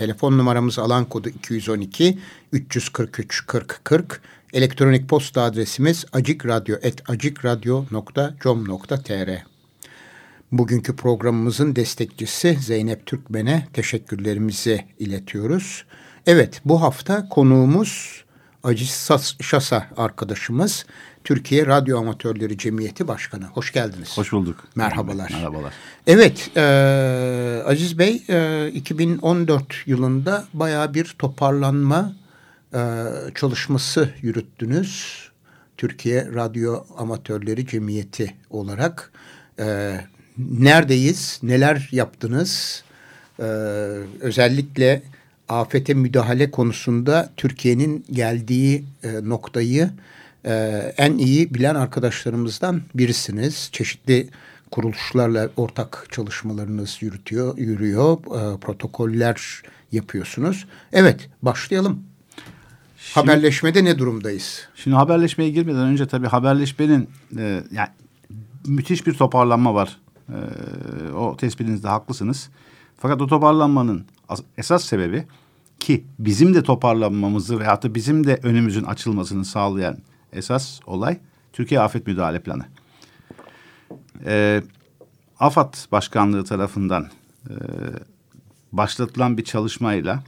Telefon numaramız alan kodu 212 343 40 40. Elektronik posta adresimiz acikradyo.com.tr Bugünkü programımızın destekçisi Zeynep Türkmen'e teşekkürlerimizi iletiyoruz. Evet bu hafta konuğumuz Aciz Şasa arkadaşımız Türkiye Radyo Amatörleri Cemiyeti Başkanı. Hoş geldiniz. Hoş bulduk. Merhabalar. Merhabalar. Evet, e, Aziz Bey e, 2014 yılında baya bir toparlanma e, çalışması yürüttünüz. Türkiye Radyo Amatörleri Cemiyeti olarak. E, neredeyiz, neler yaptınız? E, özellikle afete müdahale konusunda Türkiye'nin geldiği e, noktayı e, en iyi bilen arkadaşlarımızdan birisiniz. Çeşitli kuruluşlarla ortak çalışmalarınız yürütüyor, yürüyor, e, protokoller yapıyorsunuz. Evet, başlayalım. Şimdi, Haberleşmede ne durumdayız? Şimdi haberleşmeye girmeden önce tabii haberleşmenin e, yani müthiş bir toparlanma var. E, o tespitinizde haklısınız. Fakat o toparlanmanın esas sebebi ki bizim de toparlanmamızı veyahut da bizim de önümüzün açılmasını sağlayan esas olay Türkiye Afet Müdahale Planı. Ee, AFAD Başkanlığı tarafından e, başlatılan bir çalışmayla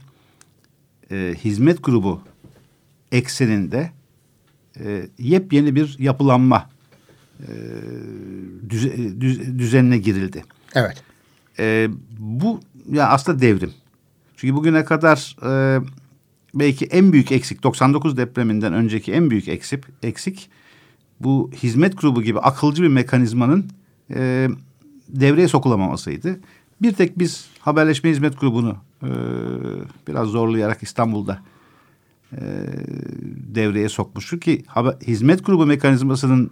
e, hizmet grubu ekseninde e, yepyeni bir yapılanma e, düze, düz, düzenine girildi. Evet. E, bu ya aslında devrim. Çünkü bugüne kadar e, belki en büyük eksik 99 depreminden önceki en büyük eksik eksik bu hizmet grubu gibi akılcı bir mekanizmanın e, devreye sokulamamasıydı. Bir tek biz haberleşme hizmet grubunu e, biraz zorlayarak İstanbul'da e, devreye sokmuştuk ki haber, hizmet grubu mekanizmasının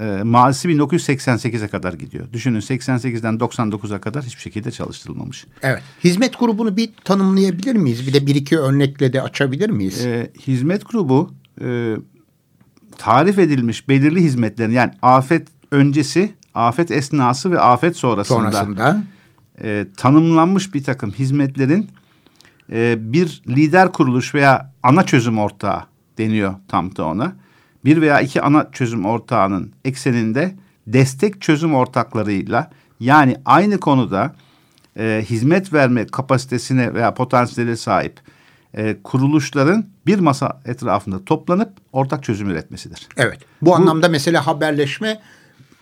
e, mazisi 1988'e kadar gidiyor. Düşünün 88'den 99'a kadar hiçbir şekilde çalıştırılmamış. Evet. Hizmet grubunu bir tanımlayabilir miyiz? Bir de bir iki örnekle de açabilir miyiz? E, hizmet grubu e, tarif edilmiş belirli hizmetlerin yani afet öncesi, afet esnası ve afet sonrasında, sonrasında. E, tanımlanmış bir takım hizmetlerin e, bir lider kuruluş veya ana çözüm ortağı deniyor tam da ona bir veya iki ana çözüm ortağının ekseninde destek çözüm ortaklarıyla yani aynı konuda e, hizmet verme kapasitesine veya potansiyele sahip e, kuruluşların bir masa etrafında toplanıp ortak çözüm üretmesidir. Evet. Bu, Bu anlamda mesela haberleşme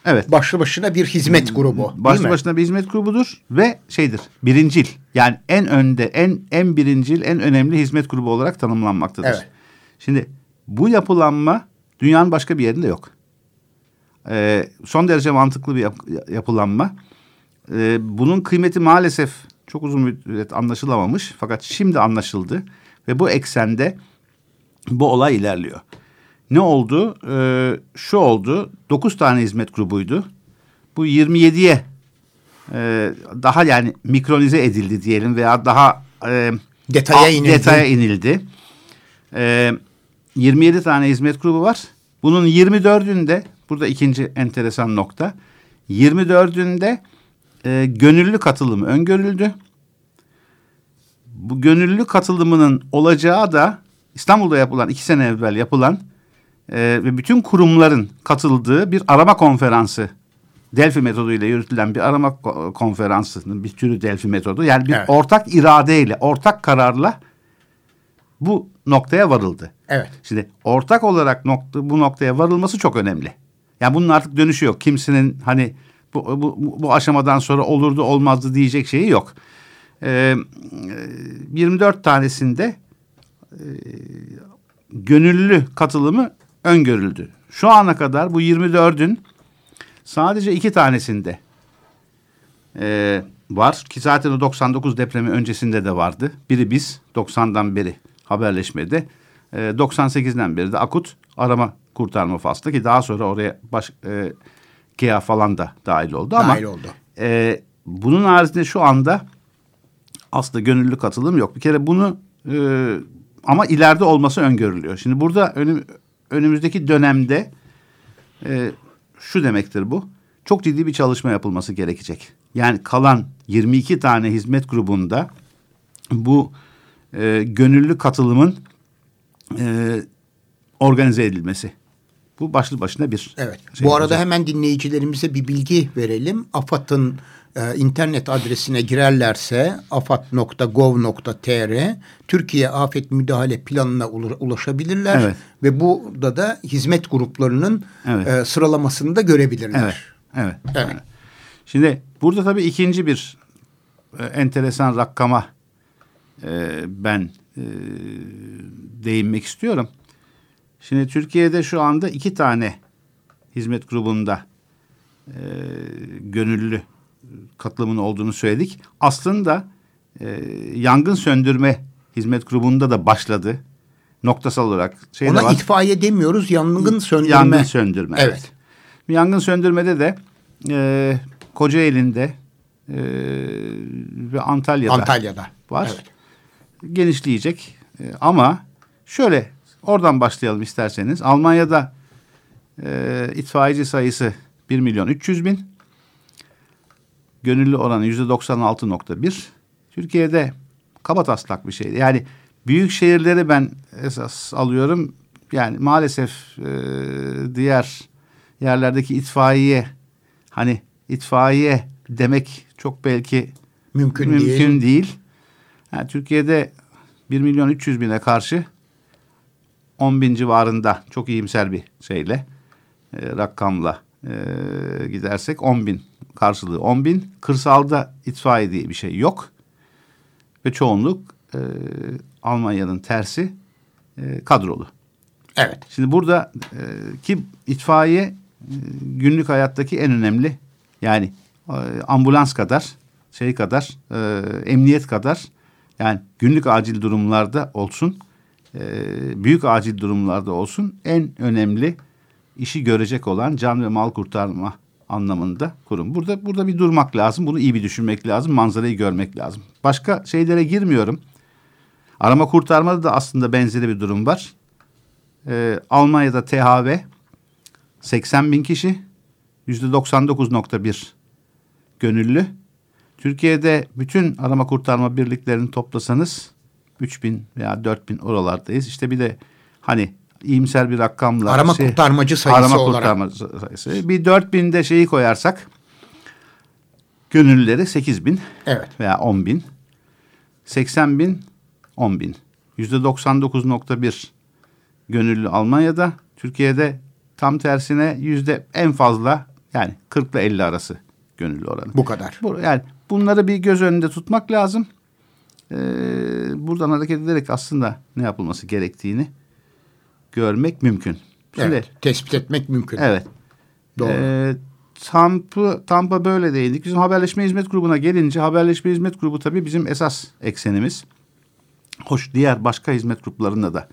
Evet. Başlı başına bir hizmet grubu. Başlı başına bir hizmet grubudur ve şeydir. Birincil. Yani en önde, en en birincil, en önemli hizmet grubu olarak tanımlanmaktadır. Evet. Şimdi bu yapılanma Dünyanın başka bir yerinde yok. Ee, son derece mantıklı bir yap yapılanma. Ee, bunun kıymeti maalesef çok uzun müddet anlaşılamamış. Fakat şimdi anlaşıldı. Ve bu eksende bu olay ilerliyor. Ne oldu? Ee, şu oldu. Dokuz tane hizmet grubuydu. Bu 27'ye e, daha yani mikronize edildi diyelim veya daha e, detaya inildi. Detaya inildi. E, 27 tane hizmet grubu var. Bunun 24'ünde burada ikinci enteresan nokta. 24'ünde e, gönüllü katılımı öngörüldü. Bu gönüllü katılımının olacağı da İstanbul'da yapılan iki sene evvel yapılan e, ve bütün kurumların katıldığı bir arama konferansı Delphi metoduyla yürütülen bir arama konferansının bir türü Delphi metodu. Yani bir evet. ortak iradeyle, ortak kararla bu noktaya varıldı. Evet. Şimdi ortak olarak nokta, bu noktaya varılması çok önemli. Yani bunun artık dönüşü yok. Kimsenin hani bu, bu, bu aşamadan sonra olurdu olmazdı diyecek şeyi yok. Ee, 24 tanesinde e, gönüllü katılımı öngörüldü. Şu ana kadar bu 24'ün sadece iki tanesinde e, var ki zaten o 99 depremi öncesinde de vardı. Biri biz 90'dan beri haberleşmede. E, 98'den beri de akut arama kurtarma faslı ki daha sonra oraya baş, e, GEA falan da dahil oldu. Dahil ama, oldu. E, bunun haricinde şu anda aslında gönüllü katılım yok. Bir kere bunu e, ama ileride olması öngörülüyor. Şimdi burada önüm, önümüzdeki dönemde e, şu demektir bu. Çok ciddi bir çalışma yapılması gerekecek. Yani kalan 22 tane hizmet grubunda bu e, gönüllü katılımın e, organize edilmesi. Bu başlı başına bir Evet. şey Bu arada olacak. hemen dinleyicilerimize bir bilgi verelim. AFAD'ın e, internet adresine girerlerse afat.gov.tr Türkiye Afet Müdahale Planı'na ula- ulaşabilirler. Evet. Ve burada da hizmet gruplarının Evet. e, sıralamasını da görebilirler. Evet, evet. Evet. evet. Şimdi burada tabii ikinci bir e, enteresan rakama e, ben e, değinmek istiyorum. Şimdi Türkiye'de şu anda iki tane hizmet grubunda e, gönüllü katılımın olduğunu söyledik. Aslında e, yangın söndürme hizmet grubunda da başladı. Noktasal olarak. Şeyde Ona var. itfaiye demiyoruz, yangın söndürme. Yangın söndürme. Evet. Yangın söndürmede de e, Kocaeli'nde e, ve Antalya'da, Antalya'da. var. Evet. Genişleyecek. E, ama şöyle oradan başlayalım isterseniz. Almanya'da e, itfaiyeci sayısı 1 milyon 300 bin. Gönüllü oranı yüzde 96.1. Türkiye'de kaba taslak bir şey. Yani büyük şehirleri ben esas alıyorum. Yani maalesef e, diğer yerlerdeki itfaiye hani itfaiye demek çok belki Mümkün, mümkün değil. değil. Yani Türkiye'de 1 milyon 300 bine karşı 10 bin civarında çok iyimser bir şeyle e, rakamla e, gidersek 10 bin karşılığı 10 bin. Kırsalda itfaiye diye bir şey yok. Ve çoğunluk e, Almanya'nın tersi e, kadrolu. Evet. Şimdi burada e, ki itfaiye e, günlük hayattaki en önemli yani e, ambulans kadar şey kadar e, emniyet kadar yani günlük acil durumlarda olsun e, büyük acil durumlarda olsun en önemli işi görecek olan can ve mal kurtarma anlamında kurum. Burada burada bir durmak lazım. Bunu iyi bir düşünmek lazım. Manzarayı görmek lazım. Başka şeylere girmiyorum. Arama kurtarmada da aslında benzeri bir durum var. Ee, Almanya'da THV 80 bin kişi yüzde 99.1 gönüllü. Türkiye'de bütün arama kurtarma birliklerini toplasanız 3 bin veya 4 bin oralardayız. İşte bir de hani iyimser bir rakamla Arama kurtarmacı sayısı arama olarak. kurtarma sayısı. Bir 4 binde şeyi koyarsak gönüllüleri 8 bin Evet. veya 10 bin. 80 bin, 10 bin. Yüzde 99.1 gönüllü Almanya'da. Türkiye'de tam tersine yüzde en fazla yani 40 ile 50 arası gönüllü oranı. Bu kadar. Bu, yani bunları bir göz önünde tutmak lazım. Ee, buradan hareket ederek aslında ne yapılması gerektiğini görmek mümkün. Şimdi, Evet. Tespit etmek mümkün. Evet. Doğru. Ee, Tampa, Tampa böyle değindik. Bizim haberleşme hizmet grubuna gelince haberleşme hizmet grubu tabii bizim esas eksenimiz. Hoş diğer başka hizmet gruplarında da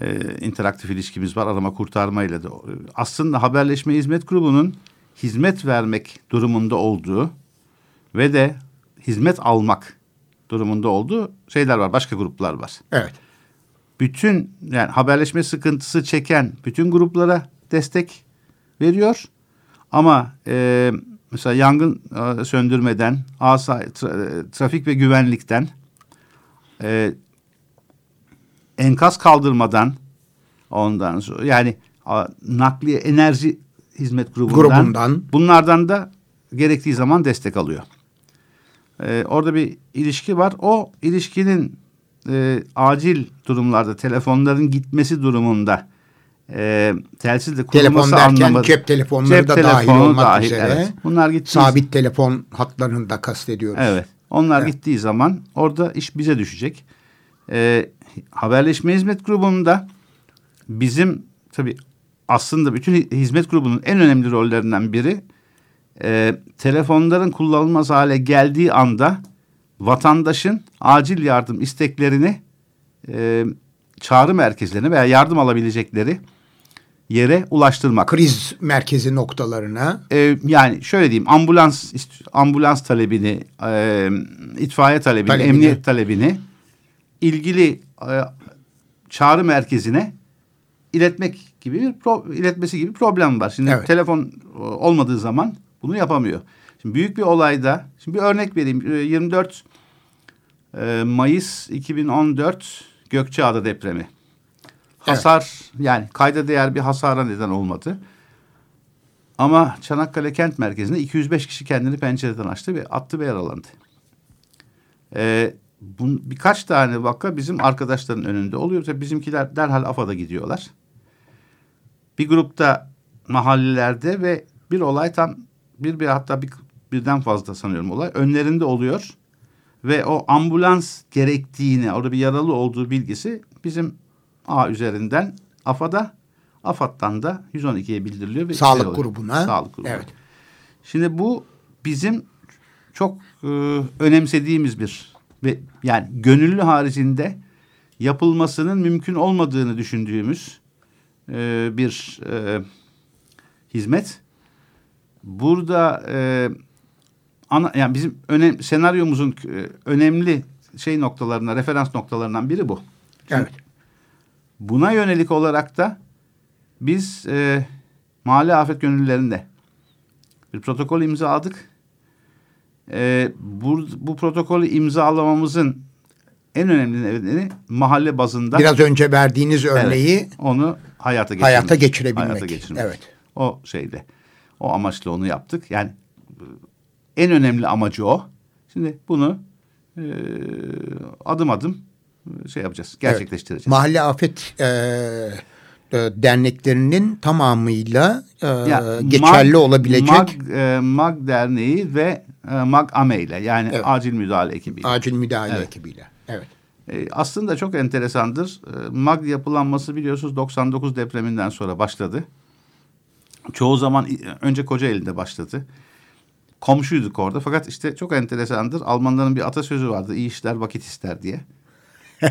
e, interaktif ilişkimiz var arama kurtarma ile de. Aslında haberleşme hizmet grubunun hizmet vermek durumunda olduğu ve de hizmet almak durumunda olduğu şeyler var. Başka gruplar var Evet. bütün yani haberleşme sıkıntısı çeken bütün gruplara destek veriyor. Ama e, mesela yangın e, söndürmeden, asa, tra- trafik ve güvenlikten, e, enkaz kaldırmadan, ondan sonra yani a, nakliye enerji hizmet grubundan, Grubundan. bunlardan da gerektiği zaman destek alıyor. Ee, orada bir ilişki var. O ilişkinin e, acil durumlarda telefonların gitmesi durumunda e, telsizle Telefon kurulması derken anlamında cep telefonları cep da dahil olmak dahil, üzere. evet. Bunlar gittiği Sabit telefon hatlarını da kastediyoruz. Evet. Onlar Evet. gittiği zaman orada iş bize düşecek. Ee, haberleşme hizmet grubunda bizim tabii aslında bütün hi- hizmet grubunun en önemli rollerinden biri e, telefonların kullanılmaz hale geldiği anda vatandaşın acil yardım isteklerini e, çağrı merkezlerine veya yardım alabilecekleri yere ulaştırmak. Kriz merkezi noktalarına. E, yani şöyle diyeyim ambulans ambulans talebini, e, itfaiye talebini, Talebini. emniyet talebini ilgili e, çağrı merkezine iletmek gibi bir pro, iletmesi gibi bir problem var. Şimdi Evet. telefon e, olmadığı zaman bunu yapamıyor. Şimdi büyük bir olayda, şimdi bir örnek vereyim. E, 24 e, Mayıs 2014 Gökçeada depremi. Hasar yani kayda değer bir hasara neden olmadı. Ama Çanakkale kent merkezinde 205 kişi kendini pencereden açtı ve attı ve yaralandı. Ee, bun, birkaç tane vaka bizim arkadaşların önünde oluyor. Tabii bizimkiler derhal AFAD'a gidiyorlar. Bir grupta mahallelerde ve bir olay tam bir bir hatta bir, birden fazla sanıyorum olay önlerinde oluyor. Ve o ambulans gerektiğini orada bir yaralı olduğu bilgisi bizim A üzerinden AFAD'a AFAD'dan da 112'ye bildiriliyor. Ve Sağlık grubuna. Sağlık grubuna. Evet. Şimdi bu bizim çok e, önemsediğimiz bir ve yani gönüllü haricinde yapılmasının mümkün olmadığını düşündüğümüz e, bir e, hizmet. Burada e, ana, yani bizim önem, senaryomuzun e, önemli şey noktalarına, referans noktalarından biri bu. Evet. Buna yönelik olarak da biz e, mahalle afet gönüllülerinde bir protokol imzaladık. E, bu, bu protokolü imzalamamızın en önemli nedeni mahalle bazında Biraz önce verdiğiniz örneği Evet, onu hayata geçirmek. hayata geçirebilmek. Hayata geçirmek. Evet. O şeyle. O amaçla onu yaptık. Yani e, en önemli amacı o. Şimdi bunu e, adım adım e, şey yapacağız. Gerçekleştireceğiz. mahalle afet e, e, derneklerinin tamamıyla e, Ya, geçerli MAG- olabilecek MAG, e, MAG Derneği ve e, MAG AME ile yani Evet. acil müdahale ekibiyle. acil müdahale Evet. ekibiyle. Evet. E, aslında çok enteresandır. E, MAG yapılanması biliyorsunuz 99 depreminden sonra başladı. Çoğu zaman e, önce Kocaeli'nde başladı. Komşuyduk orada fakat işte çok enteresandır. Almanların bir atasözü vardı. İyi işler vakit ister diye.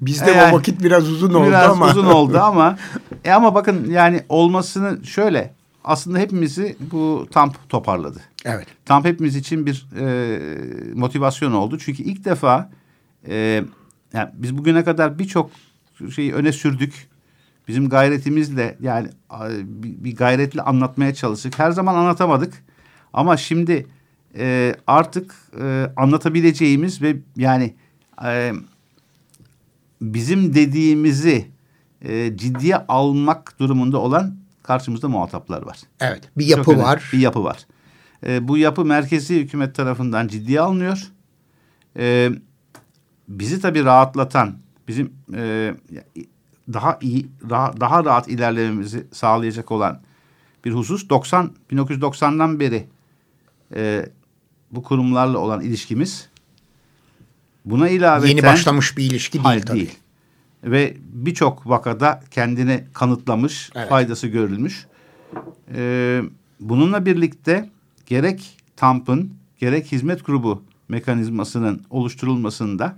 Bizde E, yani o vakit biraz uzun oldu Biraz ama. uzun oldu ama e ama bakın yani olmasını şöyle aslında hepimizi bu TAMP toparladı. Evet. TAMP hepimiz için bir e, motivasyon oldu. Çünkü ilk defa e, yani biz bugüne kadar birçok şeyi öne sürdük. Bizim gayretimizle yani bir, gayretle anlatmaya çalıştık. Her zaman anlatamadık. Ama şimdi e, artık e, anlatabileceğimiz ve yani e, bizim dediğimizi e, ciddiye almak durumunda olan karşımızda muhataplar var. Evet. Bir Çok yapı önemli. var. Bir yapı var. E, bu yapı merkezi hükümet tarafından ciddiye alınıyor. E, bizi tabii rahatlatan, bizim e, daha iyi, daha, daha rahat ilerlememizi sağlayacak olan bir husus 90 1990'dan beri e, bu kurumlarla olan ilişkimiz. Buna ilaveten Yeni başlamış bir ilişki değil tabii. değil. Ve birçok vakada kendini kanıtlamış, Evet. faydası görülmüş. Ee, bununla birlikte gerek TAMP'ın gerek hizmet grubu mekanizmasının oluşturulmasında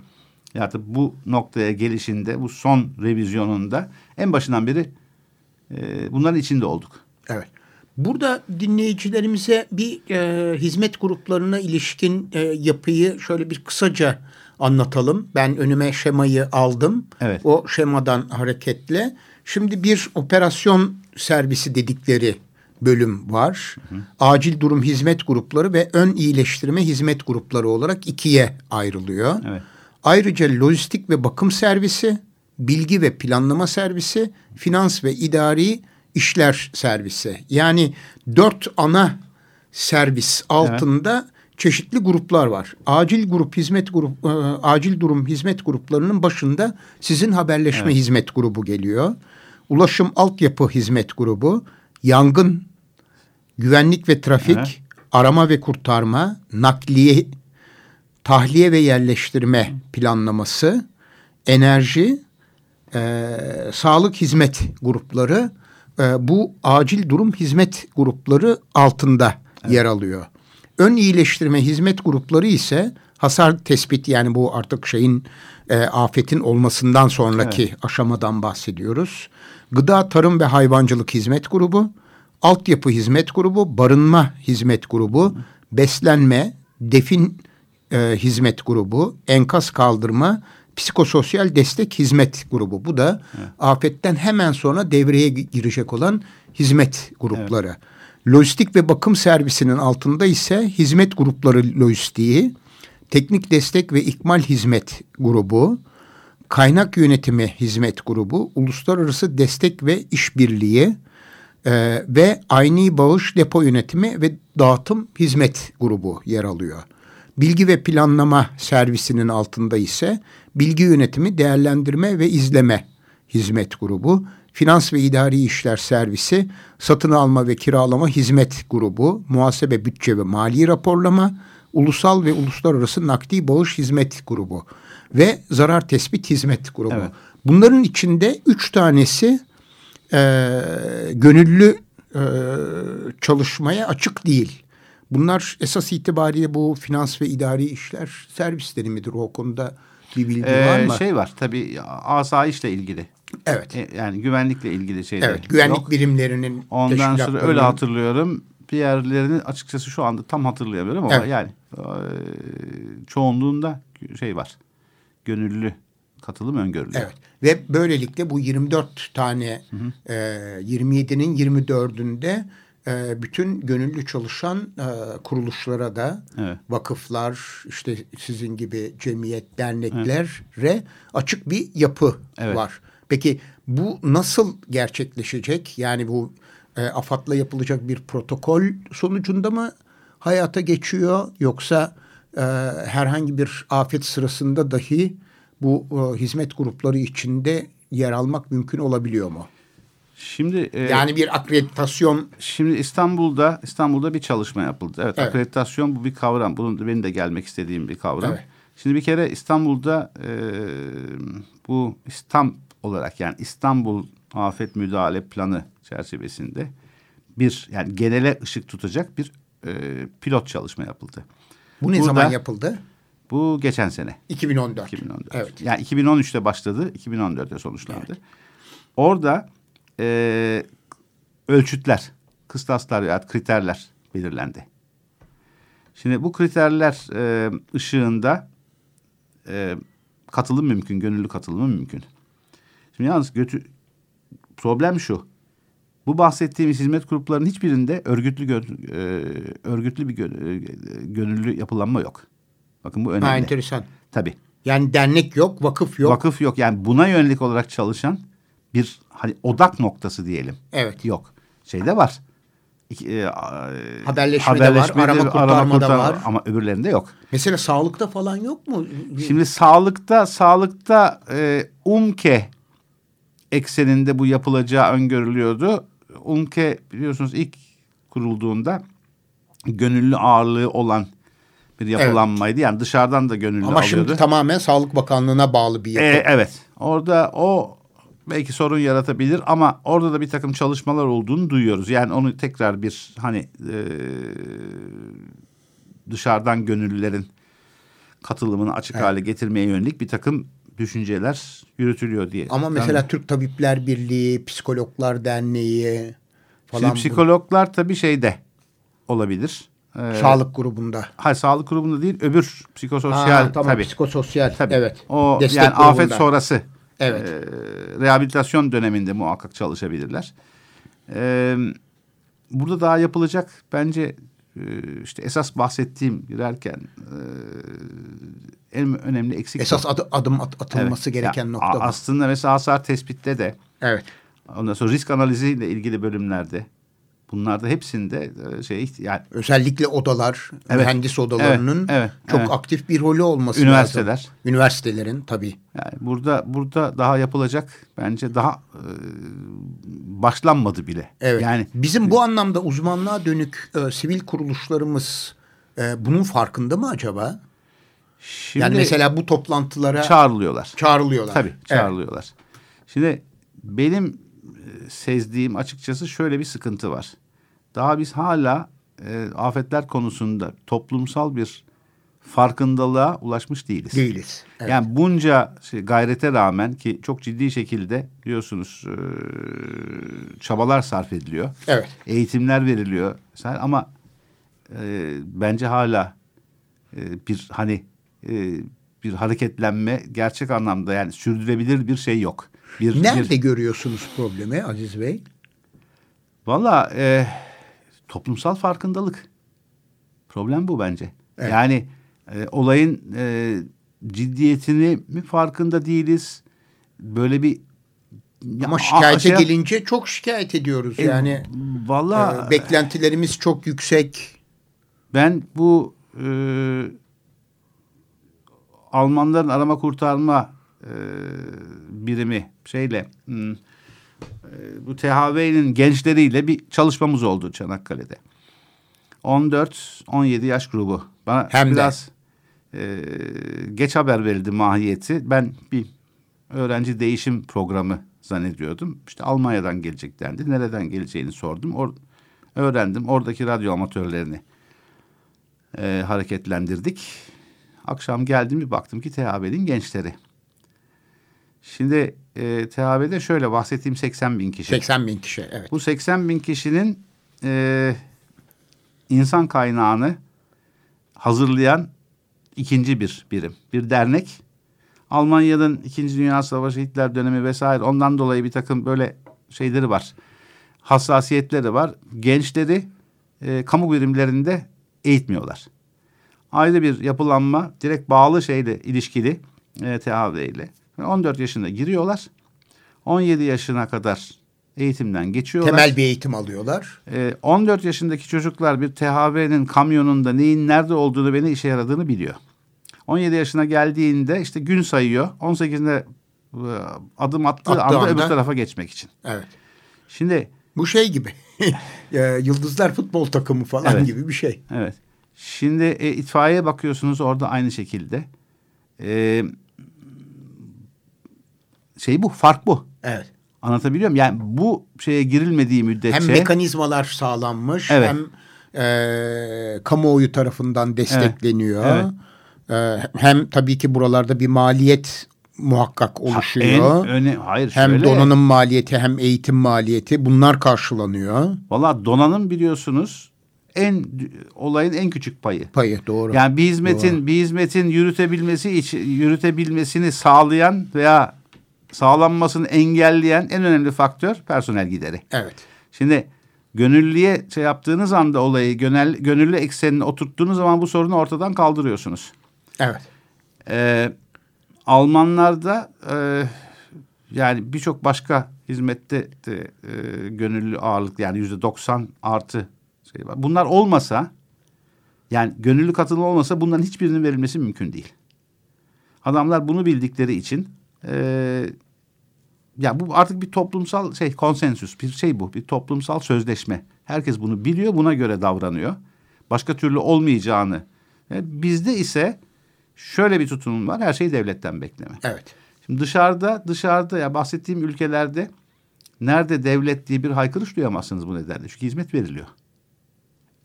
ya da bu noktaya gelişinde, bu son revizyonunda en başından beri e, bunların içinde olduk. Evet. Burada dinleyicilerimize bir e, hizmet gruplarına ilişkin e, yapıyı şöyle bir kısaca anlatalım. Ben önüme şemayı aldım. Evet. O şemadan hareketle. Şimdi bir operasyon servisi dedikleri bölüm var. Acil durum hizmet grupları ve ön iyileştirme hizmet grupları olarak ikiye ayrılıyor. Evet. Ayrıca lojistik ve bakım servisi, bilgi ve planlama servisi, finans ve idari işler servisi. Yani dört ana servis altında çeşitli gruplar var. Acil grup hizmet grup e, acil durum hizmet gruplarının başında sizin haberleşme hizmet grubu geliyor. Ulaşım altyapı hizmet grubu, yangın, güvenlik ve trafik, Evet. arama ve kurtarma, nakliye tahliye ve yerleştirme planlaması, enerji, e, sağlık hizmet grupları e, bu acil durum hizmet grupları altında yer alıyor. Ön iyileştirme hizmet grupları ise hasar tespit yani bu artık şeyin e, afetin olmasından sonraki aşamadan bahsediyoruz. Gıda, tarım ve hayvancılık hizmet grubu, altyapı hizmet grubu, barınma hizmet grubu, beslenme, defin e, hizmet grubu, enkaz kaldırma, psikososyal destek hizmet grubu. Bu da afetten hemen sonra devreye gi- girecek olan hizmet grupları. Lojistik ve bakım servisinin altında ise hizmet grupları lojistiği, teknik destek ve ikmal hizmet grubu, kaynak yönetimi hizmet grubu, uluslararası destek ve işbirliği e, ve aynı bağış depo yönetimi ve dağıtım hizmet grubu yer alıyor. Bilgi ve planlama servisinin altında ise bilgi yönetimi, değerlendirme ve izleme hizmet grubu, finans ve idari işler servisi, satın alma ve kiralama hizmet grubu, muhasebe, bütçe ve mali raporlama, ulusal ve uluslararası nakdi bağış hizmet grubu ve zarar tespit hizmet grubu. Evet. Bunların içinde üç tanesi e, gönüllü e, çalışmaya açık değil. Bunlar esas itibariyle bu finans ve idari işler servisleri midir? O konuda bir bilgi var Ee, mı? şey var tabii asayişle ilgili. evet. E, yani güvenlikle ilgili şeyler. Evet. Güvenlik yok. birimlerinin Ondan sonra öyle hatırlıyorum. Diğerlerini açıkçası şu anda tam hatırlayamıyorum ama Evet. yani e, çoğunluğunda şey var. Gönüllü katılım öngörülüyor. Evet ve böylelikle bu 24 tane e, 27'nin 24'ünde e, bütün gönüllü çalışan e, kuruluşlara da Evet. vakıflar işte sizin gibi cemiyet derneklere açık bir yapı Evet. var. Peki bu nasıl gerçekleşecek? Yani bu e, AFAD'la yapılacak bir protokol sonucunda mı hayata geçiyor yoksa e, herhangi bir afet sırasında dahi bu e, hizmet grupları içinde yer almak mümkün olabiliyor mu? Şimdi e, Yani bir akreditasyon Şimdi İstanbul'da İstanbul'da bir çalışma yapıldı. Evet, Evet. akreditasyon bu bir kavram. Bunun da benim de gelmek istediğim bir kavram. Evet. Şimdi bir kere İstanbul'da e, bu İstam olarak yani İstanbul Afet Müdahale Planı çerçevesinde bir yani genele ışık tutacak bir e, pilot çalışma yapıldı. bu ne Burada- zaman yapıldı? Bu geçen sene 2014. 2014. Evet. Yani 2013'te başladı, 2014'te sonuçlandı. Orada e, ölçütler, kıstaslar veya kriterler belirlendi. Şimdi bu kriterler e, ışığında e, katılım mümkün, gönüllü katılımı mümkün. Şimdi yalnız götü, problem şu. Bu bahsettiğimiz hizmet gruplarının hiçbirinde örgütlü gö- e, örgütlü bir gö- e, gönüllü yapılanma yok. Bakın bu önemli. Ha, enteresan. Tabii. Yani dernek yok, vakıf yok. Vakıf yok. Yani buna yönelik olarak çalışan bir hani odak noktası diyelim. Evet. Yok. Şeyde var. İki, e, a- Haberleşmede var, arama kurtarmada var. Ama öbürlerinde yok. Mesela sağlıkta falan yok mu? Şimdi sağlıkta sağlıkta e, UMKE ekseninde bu yapılacağı öngörülüyordu. UMKE biliyorsunuz ilk kurulduğunda gönüllü ağırlığı olan bir yapılanmaydı. Yani dışarıdan da gönüllü Ama alıyordu. şimdi tamamen Sağlık Bakanlığı'na bağlı bir yapı. Ee, evet. Orada o belki sorun yaratabilir ama orada da bir takım çalışmalar olduğunu duyuyoruz. Yani onu tekrar bir hani e, dışarıdan gönüllülerin katılımını açık hale getirmeye yönelik bir takım düşünceler yürütülüyor diye. Ama mesela Türk Tabipler Birliği, Psikologlar Derneği falan Şimdi bu- psikologlar tabii şeyde olabilir. Ee, sağlık grubunda. Hayır sağlık grubunda değil öbür psikososyal Ha, tamam tabii. psikososyal. Tabii. Evet. O yani afet grubunda. sonrası. Evet. e, rehabilitasyon döneminde muhakkak çalışabilirler. E, burada daha yapılacak bence e, işte esas bahsettiğim girerken e, en önemli eksik. Esas adı- adım at- atılması Evet. gereken Ya, nokta a- bu. Aslında mesela hasar tespitte de Evet. ondan sonra risk analiziyle ilgili bölümlerde bunlarda hepsinde e, şey yani Özellikle odalar, Evet. mühendis odalarının Evet, evet, çok evet. aktif bir rolü olması Üniversiteler. lazım. Üniversitelerin tabii. Yani burada burada daha yapılacak bence daha e, başlanmadı bile. Evet. Yani Bizim bu anlamda uzmanlığa dönük e, sivil kuruluşlarımız e, bunun farkında mı acaba? şimdi yani mesela bu toplantılara çağrılıyorlar. çağrılıyorlar. Tabii Evet. çağrılıyorlar. Şimdi benim sezdiğim açıkçası şöyle bir sıkıntı var. Daha biz hala e, afetler konusunda toplumsal bir farkındalığa ulaşmış değiliz. Değiliz. Evet. Yani bunca şey, gayrete rağmen ki çok ciddi şekilde biliyorsunuz e, çabalar sarf ediliyor. Evet. Eğitimler veriliyor. Ama e, bence hala e, bir hani e, bir hareketlenme gerçek anlamda yani sürdürebilir bir şey yok. Bir, Nerede bir, görüyorsunuz problemi Aziz Bey? Valla e, toplumsal farkındalık. Problem bu bence. Evet. Yani e, olayın e, ciddiyetini mi farkında değiliz? Böyle bir ama şikayete şey, gelince çok şikayet ediyoruz. E, yani valla e, beklentilerimiz çok yüksek. Ben bu e, Almanların arama kurtarma e, birimi şeyle hmm, e, bu THV'nin gençleriyle bir çalışmamız oldu Çanakkale'de. 14-17 yaş grubu. Bana Hem biraz e, geç haber verildi mahiyeti. Ben bir öğrenci değişim programı zannediyordum. İşte Almanya'dan gelecek dendi. Nereden geleceğini sordum. Or öğrendim. Oradaki radyo amatörlerini e, hareketlendirdik. Akşam geldim bir baktım ki THB'nin gençleri. Şimdi e, THB'de şöyle bahsettiğim 80 bin kişi. 80 bin kişi evet. Bu 80 bin kişinin e, insan kaynağını hazırlayan ikinci bir birim. Bir dernek. Almanya'nın İkinci Dünya Savaşı, Hitler dönemi vesaire ondan dolayı bir takım böyle şeyleri var. Hassasiyetleri var. Gençleri e, kamu birimlerinde eğitmiyorlar. Ayrı bir yapılanma direkt bağlı şeyle ilişkili e, THV ile. 14 yaşında giriyorlar. 17 yaşına kadar eğitimden geçiyorlar. Temel bir eğitim alıyorlar. E, 14 yaşındaki çocuklar bir THV'nin kamyonunda neyin nerede olduğunu ve ne işe yaradığını biliyor. 17 yaşına geldiğinde işte gün sayıyor. 18'inde e, adım attığı, attığı anda, anda öbür tarafa geçmek için. Evet. Şimdi bu şey gibi. Yıldızlar futbol takımı falan evet. gibi bir şey. Evet. Şimdi e, itfaiye bakıyorsunuz orada aynı şekilde. E, şey bu, fark bu. Evet. Anlatabiliyor muyum? Yani bu şeye girilmediği müddetçe... Hem mekanizmalar sağlanmış evet. hem e, kamuoyu tarafından destekleniyor. Evet. Evet. E, hem tabii ki buralarda bir maliyet muhakkak oluşuyor. En öne, hayır hem şöyle, donanım maliyeti hem eğitim maliyeti bunlar karşılanıyor. Valla donanım biliyorsunuz en olayın en küçük payı. Payı doğru. Yani bir hizmetin doğru. bir hizmetin yürütebilmesi için yürütebilmesini sağlayan veya sağlanmasını engelleyen en önemli faktör personel gideri. Evet. Şimdi gönüllüye şey yaptığınız anda olayı gönel, gönüllü eksenine oturttuğunuz zaman bu sorunu ortadan kaldırıyorsunuz. Evet. Ee, Almanlarda e, yani birçok başka hizmette de e, gönüllü ağırlık yani yüzde doksan artı şey var. Bunlar olmasa yani gönüllü katılım olmasa bunların hiçbirinin verilmesi mümkün değil. Adamlar bunu bildikleri için e, ya bu artık bir toplumsal şey konsensüs bir şey bu bir toplumsal sözleşme. Herkes bunu biliyor buna göre davranıyor. Başka türlü olmayacağını. E, bizde ise şöyle bir tutumum var her şeyi devletten bekleme. Evet. Şimdi dışarıda dışarıda ya bahsettiğim ülkelerde nerede devlet diye bir haykırış duyamazsınız bu nedenle. Çünkü hizmet veriliyor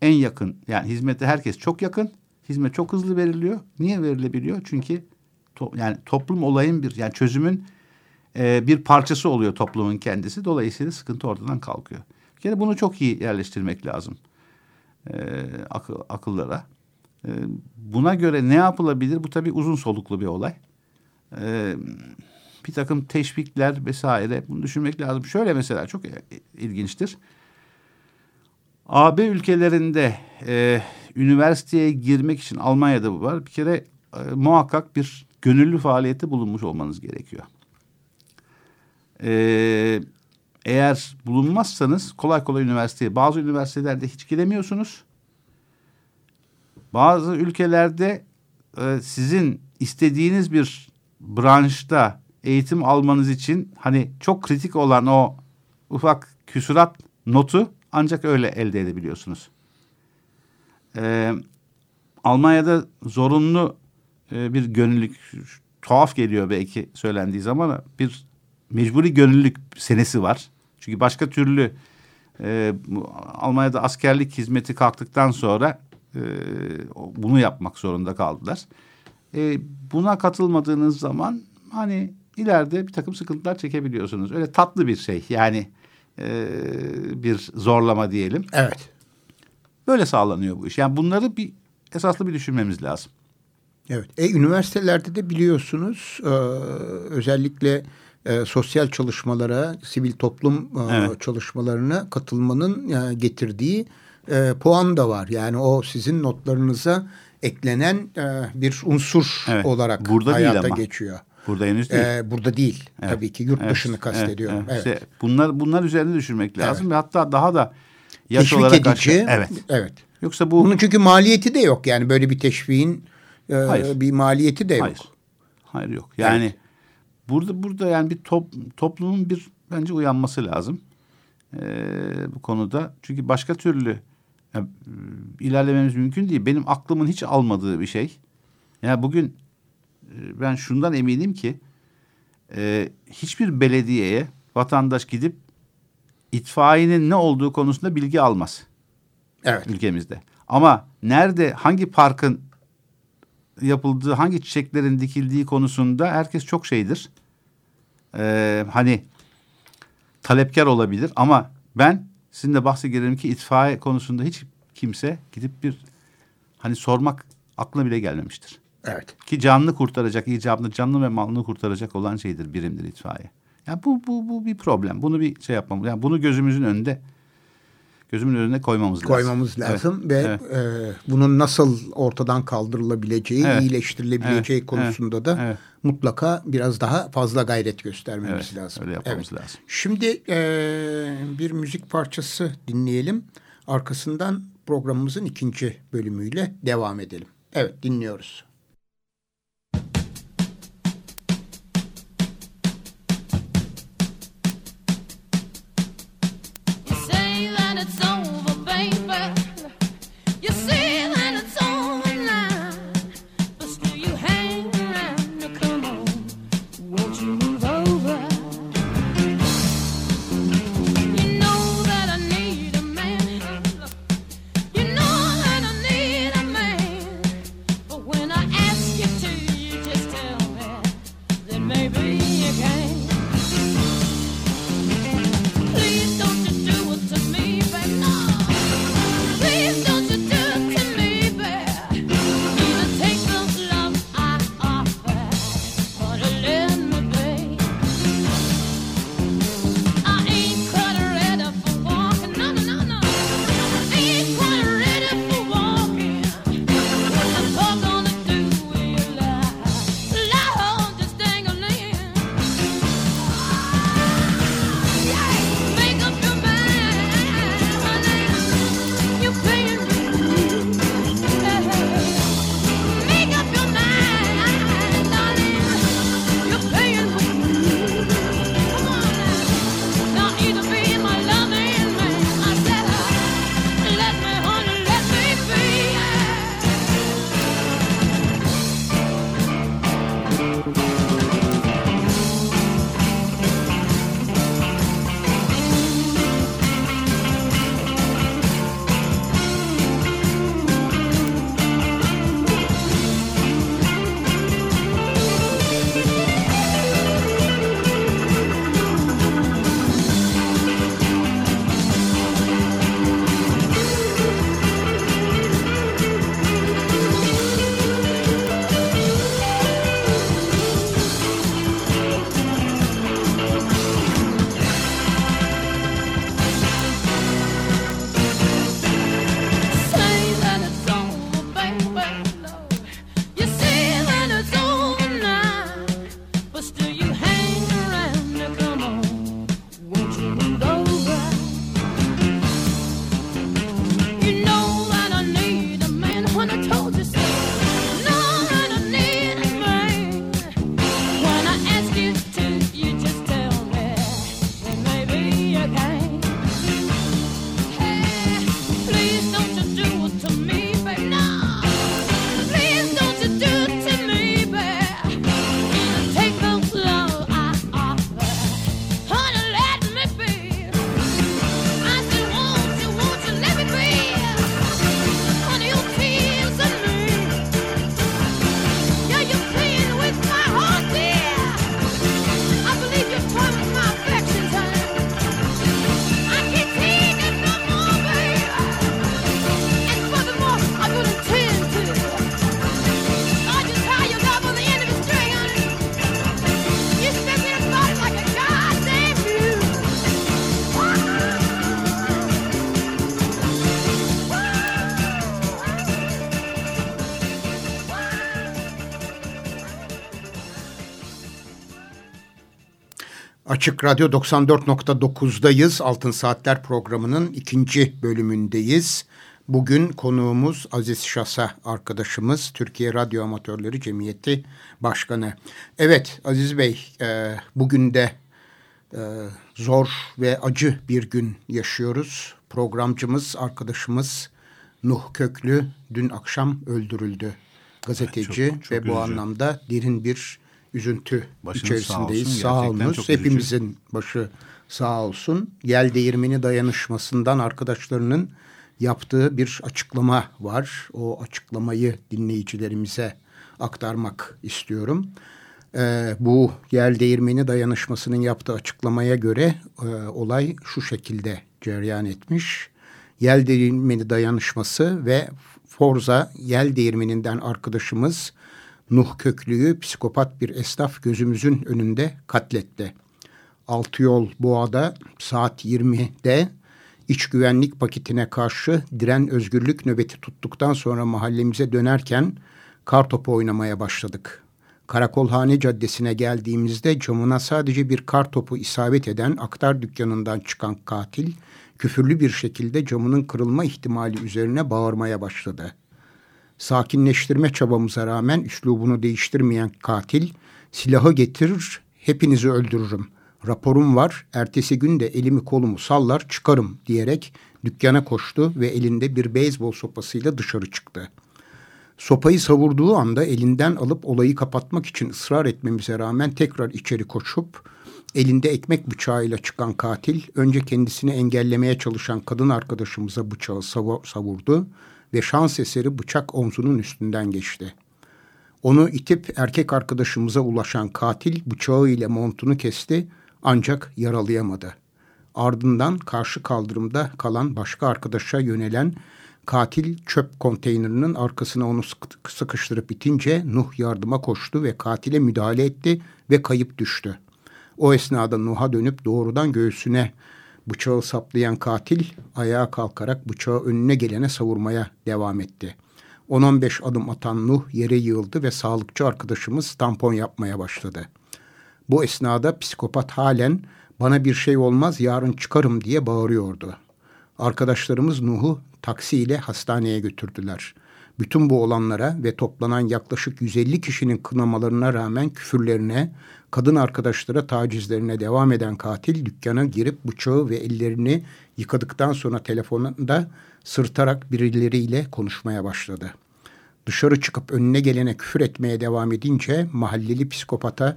en yakın yani hizmete herkes çok yakın. Hizmet çok hızlı veriliyor. Niye verilebiliyor? Çünkü to, yani toplum olayın bir yani çözümün e, bir parçası oluyor toplumun kendisi. Dolayısıyla sıkıntı ortadan kalkıyor. Bir kere bunu çok iyi yerleştirmek lazım e, akıl, akıllara. E, buna göre ne yapılabilir? Bu tabii uzun soluklu bir olay. E, bir takım teşvikler vesaire bunu düşünmek lazım. Şöyle mesela çok ilginçtir. AB ülkelerinde e, üniversiteye girmek için Almanya'da bu var. Bir kere e, muhakkak bir gönüllü faaliyette bulunmuş olmanız gerekiyor. E, eğer bulunmazsanız kolay kolay üniversiteye bazı üniversitelerde hiç giremiyorsunuz. Bazı ülkelerde e, sizin istediğiniz bir branşta eğitim almanız için hani çok kritik olan o ufak küsurat notu ancak öyle elde edebiliyorsunuz. Ee, Almanya'da zorunlu e, bir gönüllülük tuhaf geliyor belki söylendiği zaman bir mecburi gönüllülük senesi var. Çünkü başka türlü e, Almanya'da askerlik hizmeti kalktıktan sonra e, bunu yapmak zorunda kaldılar. E, buna katılmadığınız zaman hani ileride bir takım sıkıntılar çekebiliyorsunuz. Öyle tatlı bir şey yani e, bir zorlama diyelim. Evet. Böyle sağlanıyor bu iş. Yani bunları bir esaslı bir düşünmemiz lazım. Evet. E, üniversitelerde de biliyorsunuz e, özellikle e, sosyal çalışmalara, sivil toplum e, evet. çalışmalarına katılmanın e, getirdiği e, puan da var. Yani o sizin notlarınıza eklenen e, bir unsur evet. olarak burada hayata değil ama. geçiyor. Burada henüz değil. Ee, burada değil. Evet. Tabii ki yurt evet. dışını kastediyorum. Evet. Evet. İşte bunlar bunlar üzerine düşünmek lazım evet. ve hatta daha da yaş Teşvik olarak edici. Aşağı, evet. Evet. Yoksa bu bunun çünkü maliyeti de yok. Yani böyle bir teşviğin e, bir maliyeti de yok. Hayır. Hayır yok. Yani evet. burada burada yani bir top, toplumun bir bence uyanması lazım. Ee, bu konuda. Çünkü başka türlü yani, ilerlememiz mümkün değil. Benim aklımın hiç almadığı bir şey. Yani bugün e, ben şundan eminim ki e, hiçbir belediyeye vatandaş gidip itfaiyenin ne olduğu konusunda bilgi almaz. Evet. Ülkemizde. Ama nerede hangi parkın yapıldığı, hangi çiçeklerin dikildiği konusunda herkes çok şeydir. Ee, hani talepkar olabilir ama ben sizin de bahsedelim ki itfaiye konusunda hiç kimse gidip bir hani sormak aklına bile gelmemiştir. Evet. Ki canını kurtaracak, icabını canlı ve malını kurtaracak olan şeydir birimdir itfaiye. Yani bu, bu, bu bir problem. Bunu bir şey yapmamız. Yani bunu gözümüzün önünde gözümün önüne koymamız lazım. Koymamız lazım evet. ve evet. E, bunun nasıl ortadan kaldırılabileceği, evet. iyileştirilebileceği evet. konusunda evet. da evet. mutlaka biraz daha fazla gayret göstermemiz evet. lazım. Öyle yapmamız evet. lazım. Şimdi e, bir müzik parçası dinleyelim. Arkasından programımızın ikinci bölümüyle devam edelim. Evet dinliyoruz. Açık Radyo 94.9'dayız. Altın Saatler programının ikinci bölümündeyiz. Bugün konuğumuz Aziz Şasa arkadaşımız, Türkiye Radyo Amatörleri Cemiyeti Başkanı. Evet Aziz Bey, e, bugün de e, zor ve acı bir gün yaşıyoruz. Programcımız, arkadaşımız Nuh Köklü dün akşam öldürüldü. Gazeteci çok, çok ve bu anlamda derin bir üzüntü Başınız içerisindeyiz. Sağ, olun. Hepimizin başı sağ olsun. Yel değirmeni dayanışmasından arkadaşlarının yaptığı bir açıklama var. O açıklamayı dinleyicilerimize aktarmak istiyorum. Ee, bu yel değirmeni dayanışmasının yaptığı açıklamaya göre e, olay şu şekilde cereyan etmiş. Yel değirmeni dayanışması ve Forza yel değirmeninden arkadaşımız Nuh Köklü'yü psikopat bir esnaf gözümüzün önünde katletti. Altı yol Boğa'da saat 20'de iç güvenlik paketine karşı diren özgürlük nöbeti tuttuktan sonra mahallemize dönerken kar topu oynamaya başladık. Karakolhane Caddesi'ne geldiğimizde camına sadece bir kar topu isabet eden aktar dükkanından çıkan katil küfürlü bir şekilde camının kırılma ihtimali üzerine bağırmaya başladı. Sakinleştirme çabamıza rağmen üslubunu değiştirmeyen katil silahı getirir hepinizi öldürürüm. Raporum var ertesi gün de elimi kolumu sallar çıkarım diyerek dükkana koştu ve elinde bir beyzbol sopasıyla dışarı çıktı. Sopayı savurduğu anda elinden alıp olayı kapatmak için ısrar etmemize rağmen tekrar içeri koşup elinde ekmek bıçağıyla çıkan katil önce kendisini engellemeye çalışan kadın arkadaşımıza bıçağı savurdu ve şans eseri bıçak omzunun üstünden geçti. Onu itip erkek arkadaşımıza ulaşan katil bıçağı ile montunu kesti ancak yaralayamadı. Ardından karşı kaldırımda kalan başka arkadaşa yönelen katil çöp konteynerinin arkasına onu sıkıştırıp itince Nuh yardıma koştu ve katile müdahale etti ve kayıp düştü. O esnada Nuh'a dönüp doğrudan göğsüne bıçağı saplayan katil ayağa kalkarak bıçağı önüne gelene savurmaya devam etti. 10-15 adım atan Nuh yere yığıldı ve sağlıkçı arkadaşımız tampon yapmaya başladı. Bu esnada psikopat halen bana bir şey olmaz yarın çıkarım diye bağırıyordu. Arkadaşlarımız Nuh'u taksiyle hastaneye götürdüler. Bütün bu olanlara ve toplanan yaklaşık 150 kişinin kınamalarına rağmen küfürlerine, kadın arkadaşlara tacizlerine devam eden katil dükkana girip bıçağı ve ellerini yıkadıktan sonra telefonunda sırtarak birileriyle konuşmaya başladı. Dışarı çıkıp önüne gelene küfür etmeye devam edince mahalleli psikopata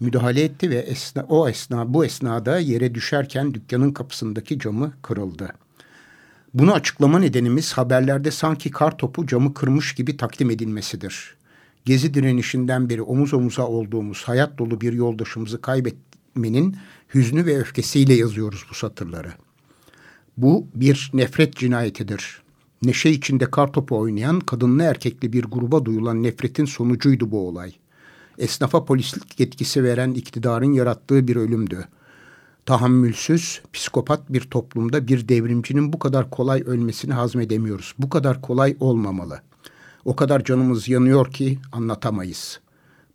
müdahale etti ve esna, o esna bu esnada yere düşerken dükkanın kapısındaki camı kırıldı. Bunu açıklama nedenimiz haberlerde sanki kar topu camı kırmış gibi takdim edilmesidir. Gezi direnişinden beri omuz omuza olduğumuz hayat dolu bir yoldaşımızı kaybetmenin hüznü ve öfkesiyle yazıyoruz bu satırları. Bu bir nefret cinayetidir. Neşe içinde kar topu oynayan kadınlı erkekli bir gruba duyulan nefretin sonucuydu bu olay. Esnafa polislik yetkisi veren iktidarın yarattığı bir ölümdü tahammülsüz, psikopat bir toplumda bir devrimcinin bu kadar kolay ölmesini hazmedemiyoruz. Bu kadar kolay olmamalı. O kadar canımız yanıyor ki anlatamayız.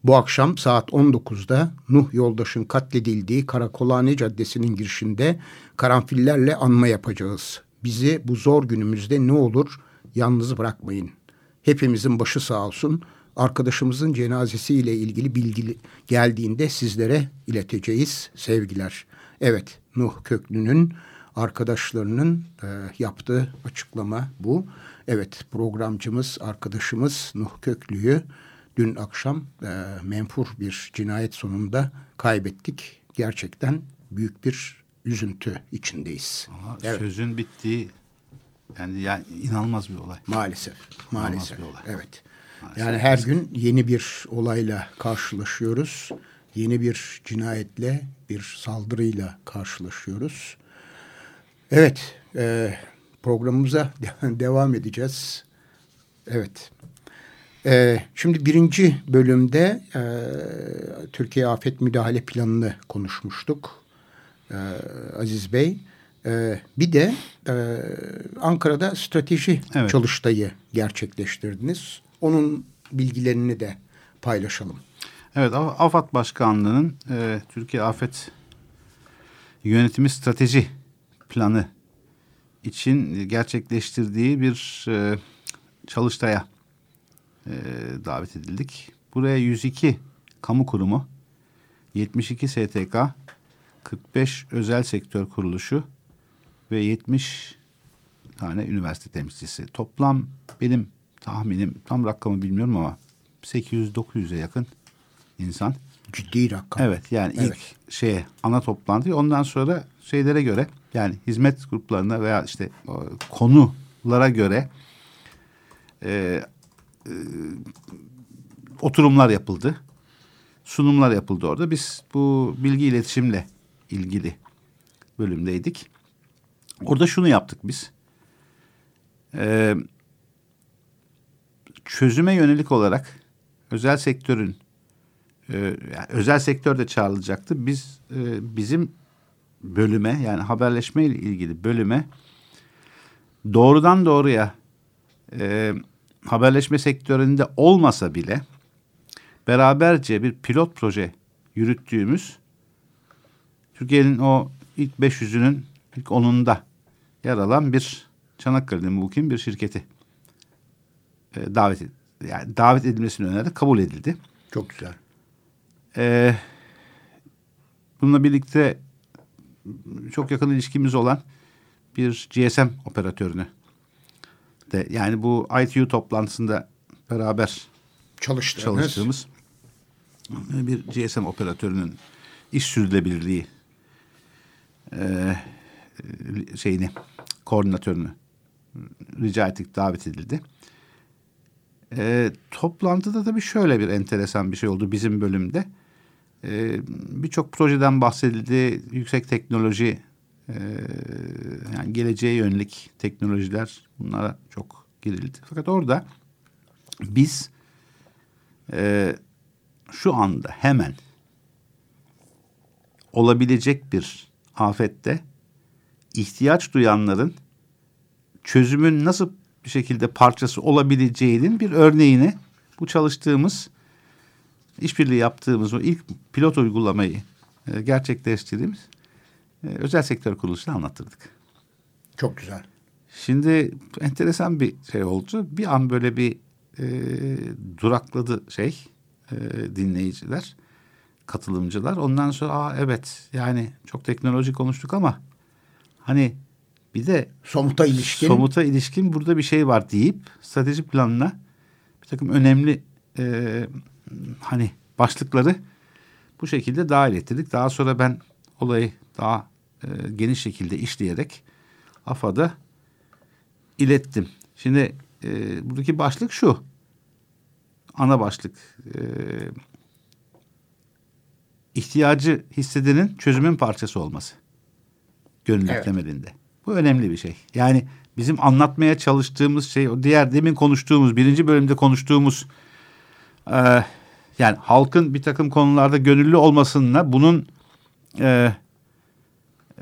Bu akşam saat 19'da Nuh yoldaşın katledildiği Karakolhane Caddesi'nin girişinde karanfillerle anma yapacağız. Bizi bu zor günümüzde ne olur yalnız bırakmayın. Hepimizin başı sağ olsun. Arkadaşımızın cenazesiyle ilgili bilgi geldiğinde sizlere ileteceğiz. Sevgiler. Evet, Nuh Köklü'nün arkadaşlarının e, yaptığı açıklama bu. Evet, programcımız, arkadaşımız Nuh Köklü'yü dün akşam e, menfur bir cinayet sonunda kaybettik. Gerçekten büyük bir üzüntü içindeyiz. Ama evet. Sözün bittiği yani, yani inanılmaz bir olay. Maalesef. Maalesef. Bir olay. Evet. Maalesef. Yani her gün yeni bir olayla karşılaşıyoruz yeni bir cinayetle, bir saldırıyla karşılaşıyoruz. Evet, e, programımıza devam edeceğiz. Evet. E, şimdi birinci bölümde e, Türkiye Afet Müdahale Planı'nı konuşmuştuk. E, Aziz Bey. E, bir de e, Ankara'da strateji evet. çalıştayı gerçekleştirdiniz. Onun bilgilerini de paylaşalım. Evet, AFAD Başkanlığı'nın e, Türkiye Afet yönetimi strateji planı için gerçekleştirdiği bir e, çalıştaya e, davet edildik. Buraya 102 kamu kurumu, 72 STK, 45 özel sektör kuruluşu ve 70 tane üniversite temsilcisi. Toplam benim tahminim tam rakamı bilmiyorum ama 800-900'e yakın insan. Ciddi rakam. Evet yani Evet. ilk şeye ana toplantı ondan sonra şeylere göre yani hizmet gruplarına veya işte o konulara göre e, e, oturumlar yapıldı. Sunumlar yapıldı orada. Biz bu bilgi iletişimle ilgili bölümdeydik. Orada şunu yaptık biz. Ee, çözüme yönelik olarak özel sektörün e, yani özel sektör de çağrılacaktı. Biz e, bizim bölüme yani haberleşme ile ilgili bölüme doğrudan doğruya e, haberleşme sektöründe olmasa bile beraberce bir pilot proje yürüttüğümüz Türkiye'nin o ilk 500'ünün ilk 10'unda yer alan bir Çanakkale'nin mukim bir şirketi e, davet ed- yani davet edilmesini önerdi, kabul edildi. Çok güzel. Ee, bununla birlikte çok yakın ilişkimiz olan bir GSM operatörünü de yani bu ITU toplantısında beraber Çalıştığınız. çalıştığımız bir GSM operatörünün iş sürdürülebilirliği e, şeyini koordinatörünü rica ettik davet edildi. E, toplantıda tabii şöyle bir enteresan bir şey oldu bizim bölümde. E, Birçok projeden bahsedildi. Yüksek teknoloji e, yani geleceğe yönelik teknolojiler bunlara çok girildi. Fakat orada biz e, şu anda hemen olabilecek bir afette ihtiyaç duyanların çözümün nasıl bir şekilde parçası olabileceğinin bir örneğini bu çalıştığımız işbirliği yaptığımız o ilk pilot uygulamayı e, gerçekleştirdiğimiz e, özel sektör kuruluşuna anlattırdık. Çok güzel. Şimdi enteresan bir şey oldu. Bir an böyle bir e, durakladı şey e, dinleyiciler, katılımcılar. Ondan sonra Aa, evet yani çok teknoloji konuştuk ama hani bir de Somuta ilişkin. somuta ilişkin burada bir şey var deyip strateji planına bir takım önemli e, hani başlıkları bu şekilde dahil ettirdik. Daha sonra ben olayı daha e, geniş şekilde işleyerek AFAD'a ilettim. Şimdi e, buradaki başlık şu. Ana başlık. E, ihtiyacı hissedenin çözümün parçası olması. Gönüllülük Evet. Bu önemli bir şey. Yani bizim anlatmaya çalıştığımız şey o diğer demin konuştuğumuz birinci bölümde konuştuğumuz e, yani halkın bir takım konularda gönüllü olmasınla bunun e,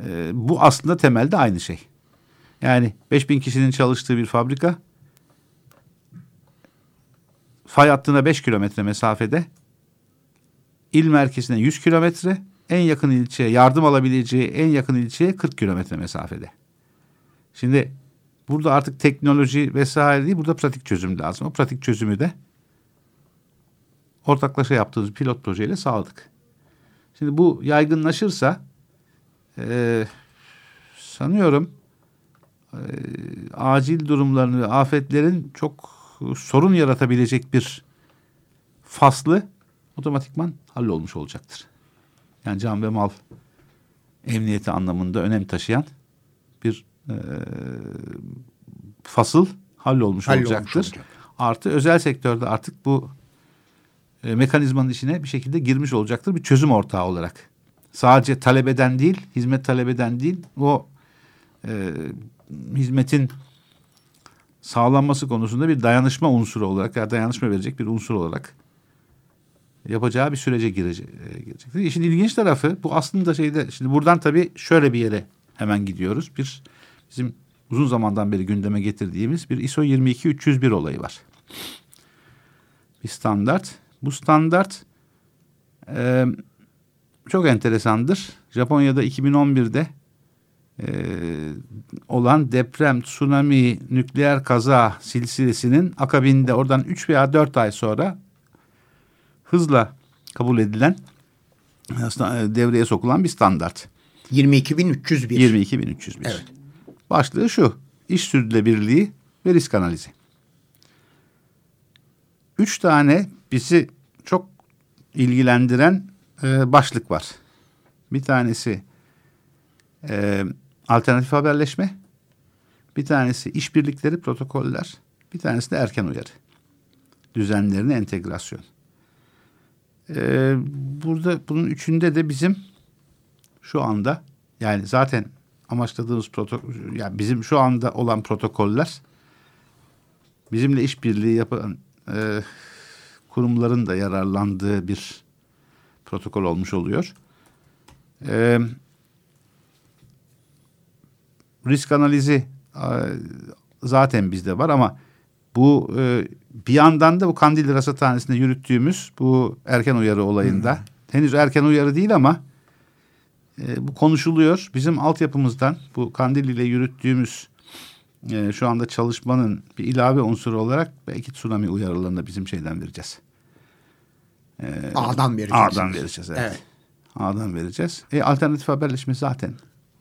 e, bu aslında temelde aynı şey. Yani 5000 kişinin çalıştığı bir fabrika fay hattına 5 kilometre mesafede il merkezine 100 kilometre en yakın ilçeye yardım alabileceği en yakın ilçeye 40 kilometre mesafede. Şimdi burada artık teknoloji vesaire değil burada pratik çözüm lazım. O pratik çözümü de ortaklaşa yaptığımız pilot projeyle sağladık. Şimdi bu yaygınlaşırsa e, sanıyorum e, acil durumların ve afetlerin çok sorun yaratabilecek bir faslı otomatikman hallolmuş olacaktır. Yani can ve mal emniyeti anlamında önem taşıyan bir e, fasıl hallolmuş, Hallolmuş olacaktır. olacak. Artı özel sektörde artık bu e, mekanizmanın içine bir şekilde girmiş olacaktır bir çözüm ortağı olarak. Sadece talep eden değil, hizmet talep eden değil, o e, hizmetin sağlanması konusunda bir dayanışma unsuru olarak, ya dayanışma verecek bir unsur olarak yapacağı bir sürece girecek, e, girecektir. İşin ilginç tarafı bu aslında şeyde, şimdi buradan tabii şöyle bir yere hemen gidiyoruz. Bir bizim uzun zamandan beri gündeme getirdiğimiz bir ISO 22301 olayı var. Bir standart. Bu standart e, çok enteresandır. Japonya'da 2011'de e, olan deprem, tsunami, nükleer kaza silsilesinin akabinde oradan 3 veya 4 ay sonra hızla kabul edilen aslında e, devreye sokulan bir standart. 22.301. 22.301. Evet. Başlığı şu. İş sürdürülebilirliği ve risk analizi. Üç tane bizi çok ilgilendiren e, başlık var. Bir tanesi e, alternatif haberleşme, bir tanesi işbirlikleri, protokoller, bir tanesi de erken uyarı. Düzenlerine entegrasyon. E, burada bunun üçünde de bizim şu anda yani zaten amaçladığımız protokol yani bizim şu anda olan protokoller bizimle işbirliği yapan e, kurumların da yararlandığı bir protokol olmuş oluyor. E, risk analizi e, zaten bizde var ama bu e, bir yandan da bu Kandilli Rasathanesi'nde yürüttüğümüz bu erken uyarı olayında hmm. henüz erken uyarı değil ama e, bu konuşuluyor. Bizim altyapımızdan bu Kandilli ile yürüttüğümüz e, şu anda çalışmanın bir ilave unsuru olarak belki tsunami uyarılarını da bizim şeyden vereceğiz. E, A'dan vereceğiz. A'dan vereceğiz evet. evet. A'dan vereceğiz. E, alternatif haberleşme zaten.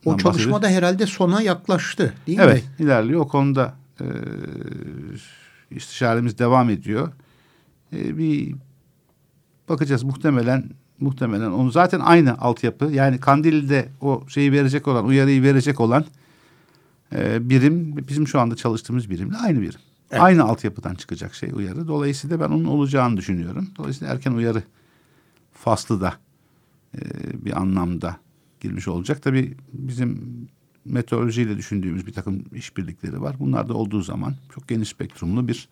O çalışma da herhalde sona yaklaştı değil evet, mi? Evet ilerliyor. O konuda e, istişaremiz devam ediyor. E, bir bakacağız muhtemelen muhtemelen onu zaten aynı altyapı yani Kandil'de o şeyi verecek olan uyarıyı verecek olan e, birim bizim şu anda çalıştığımız birimle aynı birim. Evet. Aynı altyapıdan çıkacak şey uyarı. Dolayısıyla ben onun olacağını düşünüyorum. Dolayısıyla erken uyarı faslı da e, bir anlamda girmiş olacak. Tabii bizim meteorolojiyle düşündüğümüz bir takım işbirlikleri var. Bunlar da olduğu zaman çok geniş spektrumlu bir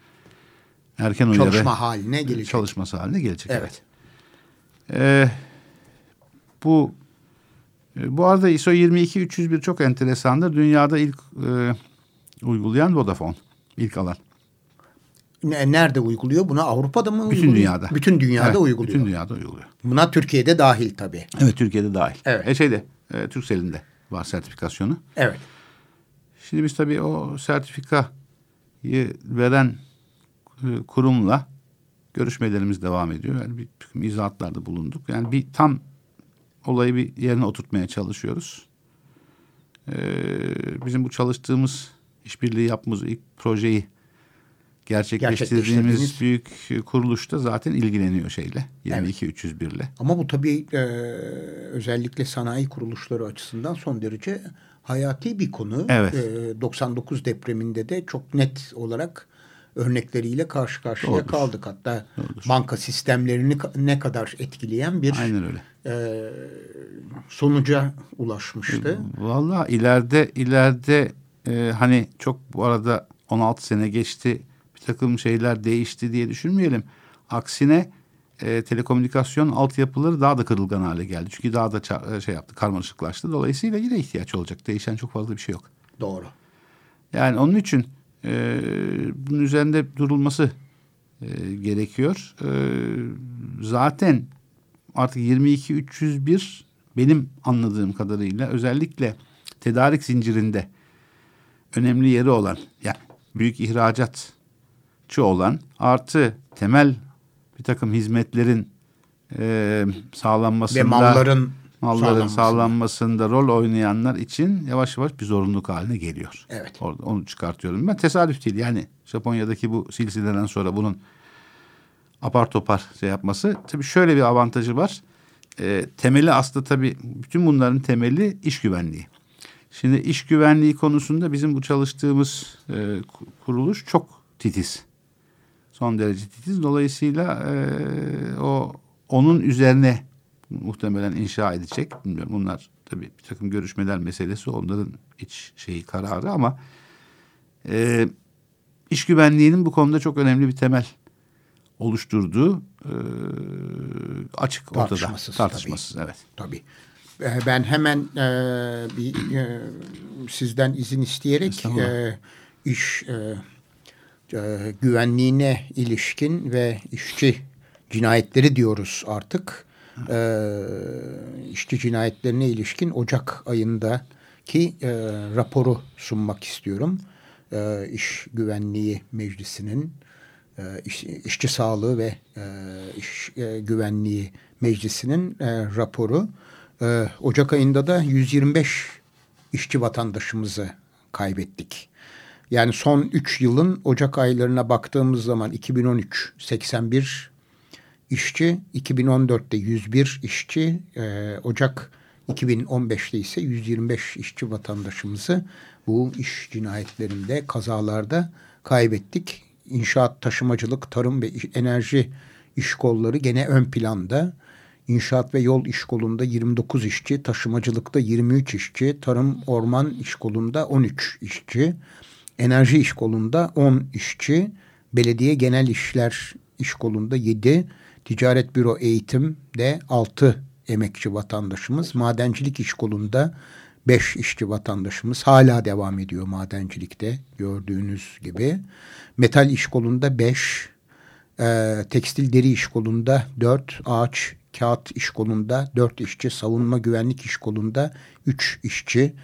erken uyarı çalışma haline gelecek. Çalışması haline gelecek. Evet. evet. Ee, bu bu arada ISO 22301 çok enteresandır. Dünyada ilk e, uygulayan Vodafone. ilk alan. Nerede uyguluyor? Buna Avrupa'da mı bütün uyguluyor? Dünyada. Bütün dünyada evet, uyguluyor. Bütün dünyada uyguluyor. Buna Türkiye'de dahil tabii. Evet Türkiye'de dahil. Evet. E şeyde e, Türkcell'in de var sertifikasyonu. Evet. Şimdi biz tabii o sertifikayı veren e, kurumla görüşmelerimiz devam ediyor. Yani bir takım izahatlarda bulunduk. Yani bir tam olayı bir yerine oturtmaya çalışıyoruz. Ee, bizim bu çalıştığımız işbirliği yaptığımız ilk projeyi gerçekleştirdiğimiz büyük kuruluşta zaten ilgileniyor şeyle. 22 evet. 301 ile. Ama bu tabii e, özellikle sanayi kuruluşları açısından son derece hayati bir konu. Evet. E, 99 depreminde de çok net olarak örnekleriyle karşı karşıya Doğrudur. kaldık. Hatta Doğrudur. banka sistemlerini ne kadar etkileyen bir Aynen öyle. E, sonuca ulaşmıştı. Valla ileride ileride e, hani çok bu arada 16 sene geçti bir takım şeyler değişti diye düşünmeyelim. Aksine e, telekomünikasyon altyapıları daha da kırılgan hale geldi. Çünkü daha da şey yaptı karmaşıklaştı. Dolayısıyla yine ihtiyaç olacak. Değişen çok fazla bir şey yok. Doğru. Yani onun için e, bunun üzerinde durulması e, gerekiyor. E, zaten artık 22-301 benim anladığım kadarıyla özellikle tedarik zincirinde önemli yeri olan yani büyük ihracatçı olan artı temel bir takım hizmetlerin e, sağlanmasında ve malların malların sağlanmasında rol oynayanlar için yavaş yavaş bir zorunluluk haline geliyor. Evet. Orada onu çıkartıyorum. Ben tesadüf değil yani Japonya'daki bu silsileden sonra bunun apar topar şey yapması. Tabii şöyle bir avantajı var. E, temeli aslında tabii bütün bunların temeli iş güvenliği. Şimdi iş güvenliği konusunda bizim bu çalıştığımız e, kuruluş çok titiz. Son derece titiz. Dolayısıyla e, o onun üzerine muhtemelen inşa edecek. Bilmiyorum bunlar tabii bir takım görüşmeler meselesi onların iç şeyi kararı ama e, iş güvenliğinin bu konuda çok önemli bir temel oluşturduğu e, açık tartışmasız, ortada. Tartışmasız tabii. evet. Tabii. E, ben hemen e, bir e, sizden izin isteyerek e, iş e, e, güvenliğine ilişkin ve işçi cinayetleri diyoruz artık e, işçi cinayetlerine ilişkin Ocak ayındaki e, raporu sunmak istiyorum. E, İş Güvenliği Meclisi'nin e, iş, işçi sağlığı ve e, iş e, güvenliği meclisinin e, raporu. E, Ocak ayında da 125 işçi vatandaşımızı kaybettik. Yani son 3 yılın Ocak aylarına baktığımız zaman 2013 81 işçi, 2014'te 101 işçi, e, Ocak 2015'te ise 125 işçi vatandaşımızı bu iş cinayetlerinde, kazalarda kaybettik. İnşaat, taşımacılık, tarım ve enerji iş kolları gene ön planda. İnşaat ve yol iş kolunda 29 işçi, taşımacılıkta 23 işçi, tarım orman iş kolunda 13 işçi, enerji iş kolunda 10 işçi, belediye genel işler iş kolunda 7, ticaret büro eğitimde 6 emekçi vatandaşımız, madencilik iş kolunda 5 işçi vatandaşımız hala devam ediyor madencilikte gördüğünüz gibi. Metal iş kolunda 5, e, tekstil deri iş kolunda 4, ağaç kağıt iş kolunda 4 işçi, savunma güvenlik iş kolunda 3 işçi,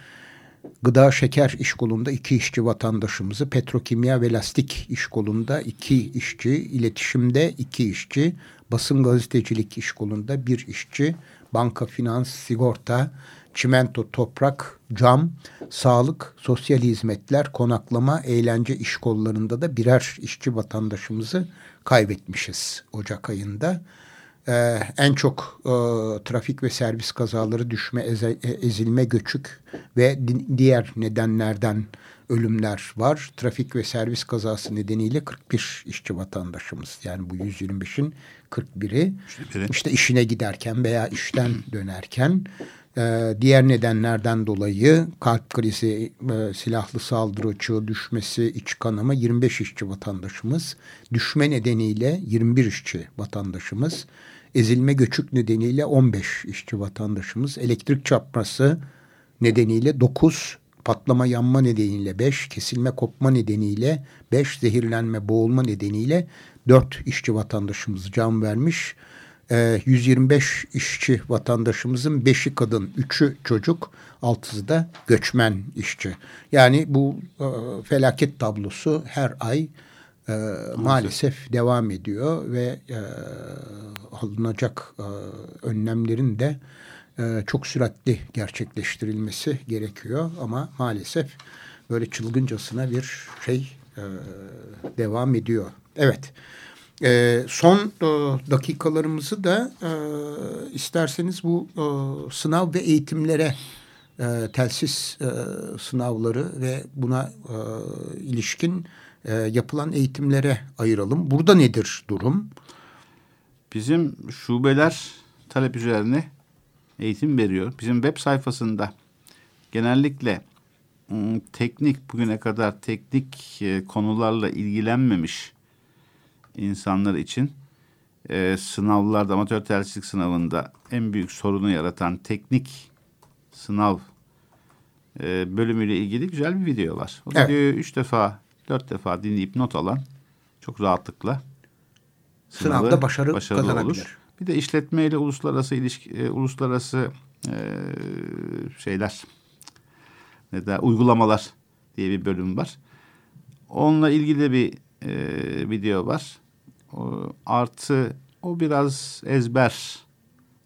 gıda şeker iş kolunda 2 işçi vatandaşımızı, petrokimya ve lastik iş kolunda 2 işçi, iletişimde 2 işçi, basın gazetecilik iş kolunda 1 işçi, banka, finans, sigorta, çimento, toprak, cam, sağlık, sosyal hizmetler, konaklama, eğlence iş kollarında da birer işçi vatandaşımızı kaybetmişiz Ocak ayında. Ee, en çok e, trafik ve servis kazaları düşme, eze, e, ezilme, göçük ve diğer nedenlerden ölümler var. Trafik ve servis kazası nedeniyle 41 işçi vatandaşımız yani bu 125'in 41'i işte işine giderken veya işten dönerken e, diğer nedenlerden dolayı kalp krizi, e, silahlı saldırı, çığ düşmesi, iç kanama 25 işçi vatandaşımız, düşme nedeniyle 21 işçi vatandaşımız, ezilme göçük nedeniyle 15 işçi vatandaşımız, elektrik çarpması nedeniyle 9, patlama yanma nedeniyle 5, kesilme kopma nedeniyle 5, zehirlenme boğulma nedeniyle 4 işçi vatandaşımız can vermiş. 125 ee, işçi vatandaşımızın 5'i kadın, 3'ü çocuk, 6'sı da göçmen işçi. Yani bu e, felaket tablosu her ay e, maalesef devam ediyor ve e, alınacak e, önlemlerin de e, çok süratli gerçekleştirilmesi gerekiyor. Ama maalesef böyle çılgıncasına bir şey e, devam ediyor. Evet. E, son e, dakikalarımızı da e, isterseniz bu e, sınav ve eğitimlere e, telsiz e, sınavları ve buna e, ilişkin e, yapılan eğitimlere ayıralım. Burada nedir durum? Bizim şubeler talep üzerine eğitim veriyor. Bizim web sayfasında genellikle ıı, teknik bugüne kadar teknik e, konularla ilgilenmemiş insanlar için e, sınavlarda amatör tersizlik sınavında en büyük sorunu yaratan teknik sınav e, bölümüyle ilgili güzel bir video var. O evet. videoyu üç defa dört defa dinleyip not alan çok rahatlıkla sınavda başarı kazanabilir. Olur. Bir de işletme ile uluslararası ilişki, e, uluslararası e, şeyler ne der, uygulamalar diye bir bölüm var. Onunla ilgili bir e, video var. O, artı o biraz ezber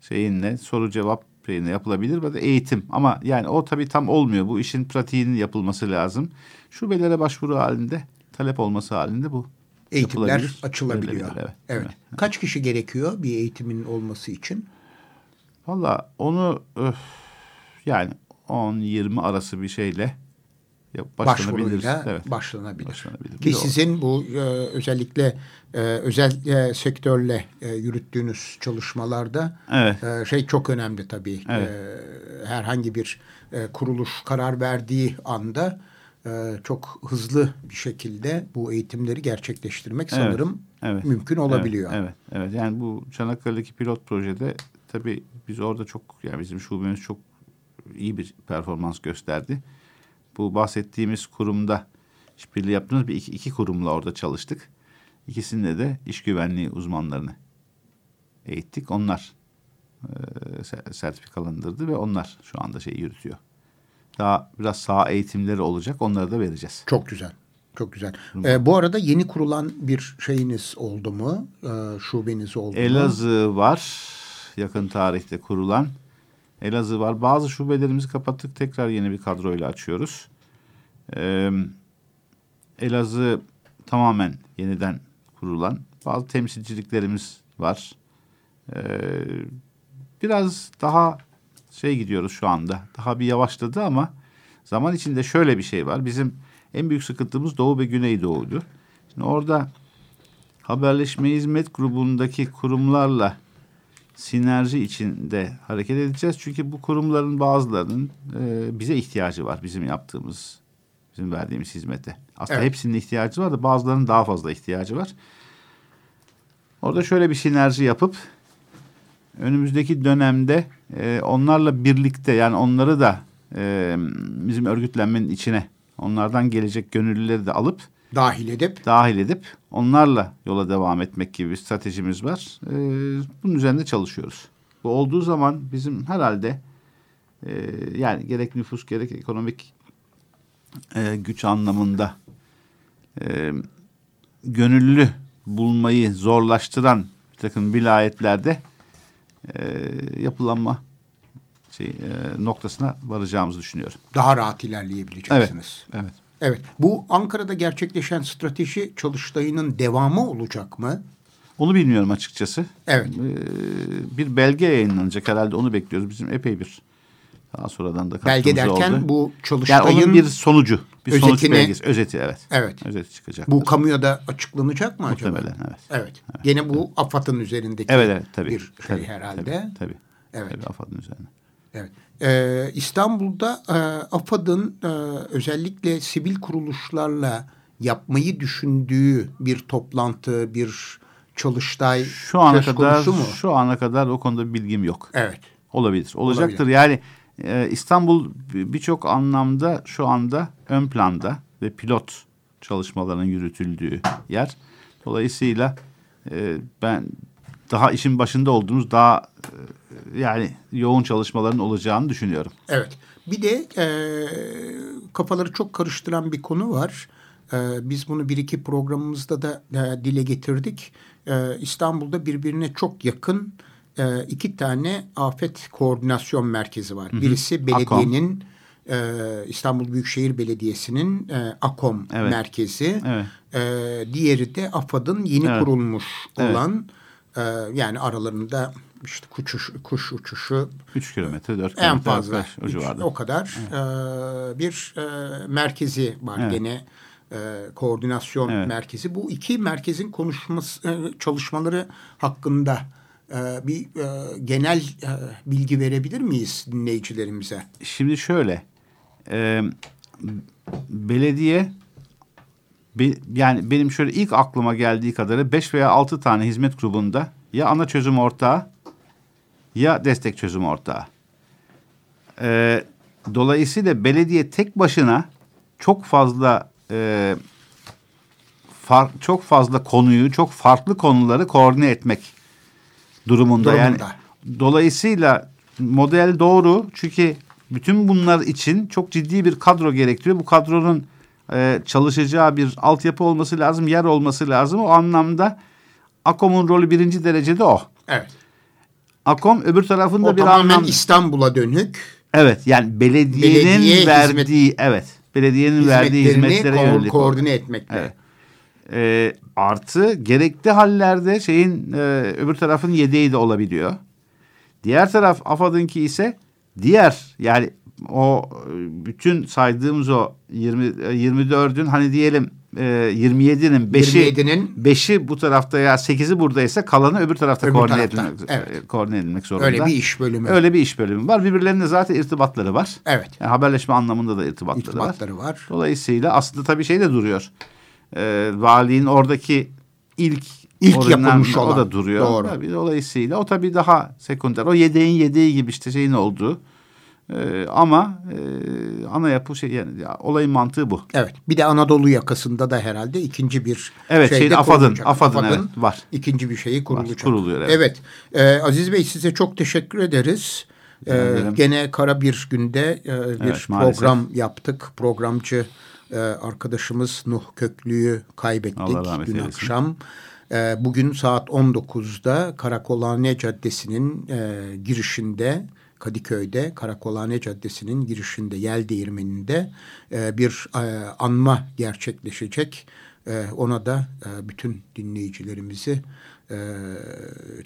şeyinle soru cevap şeyine yapılabilir ve de eğitim ama yani o tabii tam olmuyor. Bu işin pratiğinin yapılması lazım. Şubelere başvuru halinde talep olması halinde bu eğitimler açılabiliyor. Evet, evet. Kaç kişi gerekiyor bir eğitimin olması için? Valla onu öf, yani 10-20 arası bir şeyle başlanabilir. Evet. başlanabilir. başlanabilir. Ki sizin bu e, özellikle e, özel e, sektörle e, yürüttüğünüz çalışmalarda evet. e, şey çok önemli tabii. Evet. E, herhangi bir e, kuruluş karar verdiği anda çok hızlı bir şekilde bu eğitimleri gerçekleştirmek evet. sanırım evet. mümkün olabiliyor. Evet, evet, evet. Yani bu Çanakkale'deki pilot projede tabii biz orada çok yani bizim şubemiz çok iyi bir performans gösterdi bu bahsettiğimiz kurumda işbirliği yaptığımız bir iki, iki kurumla orada çalıştık. İkisinde de iş güvenliği uzmanlarını eğittik. Onlar e, sertifikalandırdı ve onlar şu anda şey yürütüyor. Daha biraz sağ eğitimleri olacak. Onları da vereceğiz. Çok güzel. Çok güzel. Ee, bu arada yeni kurulan bir şeyiniz oldu mu? Ee, şubeniz oldu mu? Elazığ var. Yakın tarihte kurulan. Elazığ var. Bazı şubelerimizi kapattık. Tekrar yeni bir kadroyla açıyoruz. Ee, Elazığ tamamen yeniden kurulan. Bazı temsilciliklerimiz var. Ee, biraz daha şey gidiyoruz şu anda. Daha bir yavaşladı ama zaman içinde şöyle bir şey var. Bizim en büyük sıkıntımız Doğu ve Güneydoğu'ydu. Şimdi orada haberleşme hizmet grubundaki kurumlarla sinerji içinde hareket edeceğiz. Çünkü bu kurumların bazılarının e, bize ihtiyacı var bizim yaptığımız, bizim verdiğimiz hizmete. Aslında Evet. hepsinin ihtiyacı var da bazılarının daha fazla ihtiyacı var. Orada şöyle bir sinerji yapıp önümüzdeki dönemde e, onlarla birlikte yani onları da e, bizim örgütlenmenin içine onlardan gelecek gönüllüleri de alıp Dahil edip dahil edip onlarla yola devam etmek gibi bir stratejimiz var. E, bunun üzerinde çalışıyoruz. Bu olduğu zaman bizim herhalde e, yani gerek nüfus gerek ekonomik e, güç anlamında e, gönüllü bulmayı zorlaştıran bir takım vilayetlerde e, yapılanma şey, e, noktasına varacağımızı düşünüyorum. daha rahat ilerleyebileceksiniz. Evet. Evet. Bu Ankara'da gerçekleşen strateji çalıştayının devamı olacak mı? Onu bilmiyorum açıkçası. Evet. Ee, bir belge yayınlanacak herhalde onu bekliyoruz. Bizim epey bir daha sonradan da Belge derken oldu. bu yani çalıştayın onun bir sonucu, bir sonuç özetini- belgesi, özeti evet. Evet. Özeti çıkacak. bu kamuya açıklanacak mı acaba? Muhtemelen evet. Evet. Gene bu AFAD'ın üzerindeki Evet evet tabii. bir şey tabii, herhalde. Tabii, tabii. Evet. Tabii AFAD'ın üzerine. Evet. Ee, İstanbul'da e, AFAD'ın e, özellikle sivil kuruluşlarla yapmayı düşündüğü bir toplantı, bir çalıştay Şu ana kadar mu? şu ana kadar o konuda bilgim yok. Evet. Olabilir. Olacaktır. Yani e, İstanbul birçok anlamda şu anda ön planda ve pilot çalışmaların yürütüldüğü yer. Dolayısıyla e, ben daha işin başında olduğumuz daha e, yani yoğun çalışmaların olacağını düşünüyorum. Evet. Bir de e, kafaları çok karıştıran bir konu var. E, biz bunu bir iki programımızda da e, dile getirdik. E, İstanbul'da birbirine çok yakın iki tane afet koordinasyon merkezi var. Birisi belediyenin e, İstanbul Büyükşehir Belediyesi'nin e, AKOM Evet. merkezi. Evet. E, diğeri de AFAD'ın yeni Evet. kurulmuş Evet. olan e, yani aralarında işte kuş, kuş uçuşu 3 kilometre, 4 kilometre. en fazla beş, o üç- civarda. o kadar e, bir e, merkezi var Evet. gene e, koordinasyon Evet. merkezi. Bu iki merkezin konuşması e, çalışmaları hakkında e, bir e, genel e, bilgi verebilir miyiz dinleyicilerimize? Şimdi şöyle, e, belediye be- yani benim şöyle ilk aklıma geldiği kadarı 5 veya 6 tane hizmet grubunda ya ana çözüm ortağı ya destek çözüm ortağı. E, dolayısıyla belediye tek başına çok fazla e, far- çok fazla konuyu, çok farklı konuları koordine etmek durumunda. Yani Durumunda. dolayısıyla model doğru çünkü bütün bunlar için çok ciddi bir kadro gerektiriyor. Bu kadronun e, çalışacağı bir altyapı olması lazım, yer olması lazım. O anlamda AKOM'un rolü birinci derecede o. Evet. AKOM öbür tarafında O bir tamamen anlamda... İstanbul'a dönük Evet yani belediyenin Belediye verdiği evet belediyenin verdiği hizmetlere ko- yönelik. koordine etmekle. Evet. Ee, artı gerekli hallerde şeyin e, öbür tarafın yedeği de olabiliyor. Diğer taraf AFAD'ınki ise diğer yani o e, bütün saydığımız o 20 e, 24'ün hani diyelim e, 27'nin 5'i 27'nin 5'i bu tarafta ya 8'i buradaysa kalanı öbür tarafta Öbür koordine, tarafta, edilmek, evet. e, koordine edilmek zorunda. öyle bir iş bölümü. Öyle bir iş bölümü var. Birbirlerine zaten irtibatları var. Evet. Yani haberleşme anlamında da irtibatları, var. İrtibatları var. Dolayısıyla aslında tabii şey de duruyor. Ee, valiliğin oradaki ilk İlk yapılmış o olan. da duruyor. Doğru. Tabii, dolayısıyla o tabii daha sekonder. O yedeğin yedeği gibi işte şeyin olduğu. Ee, ama e, ana yapı şey yani ya, olayın mantığı bu. Evet. Bir de Anadolu yakasında da herhalde ikinci bir Evet, şeyde şeyde AFAD'ın, kurulacak. AFAD'ın, evet, var. İkinci bir şeyi kurulacak. kuruluyor, evet. Evet. Ee, Aziz Bey size çok teşekkür ederiz. Ee, gene kara bir günde e, bir Evet, maalesef. program yaptık. Programcı e, arkadaşımız Nuh Köklü'yü kaybettik dün akşam. E, bugün saat 19'da Karakolhane Caddesi'nin e, girişinde Kadıköy'de Karakolhane Caddesi'nin girişinde Yel Değirmeni'nde e, bir e, anma gerçekleşecek. E, ona da e, bütün dinleyicilerimizi e,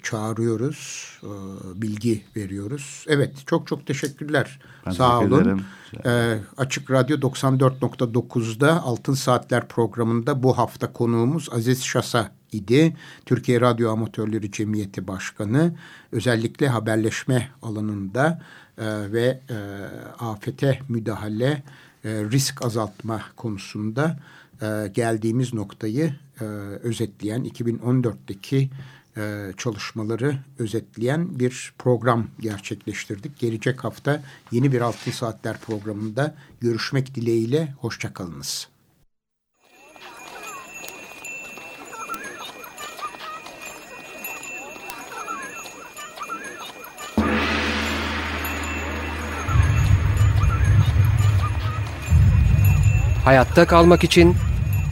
çağırıyoruz, e, bilgi veriyoruz. Evet, çok çok teşekkürler. Ben Sağ teşekkür olun. ederim. E, Açık Radyo 94.9'da Altın Saatler programında bu hafta konuğumuz Aziz Şasa idi. Türkiye Radyo Amatörleri Cemiyeti Başkanı. Özellikle haberleşme alanında e, ve e, afete müdahale, e, risk azaltma konusunda e, geldiğimiz noktayı e, özetleyen 2014'teki e, çalışmaları özetleyen bir program gerçekleştirdik. Gelecek hafta yeni bir Altın Saatler programında görüşmek dileğiyle. Hoşçakalınız. Hayatta kalmak için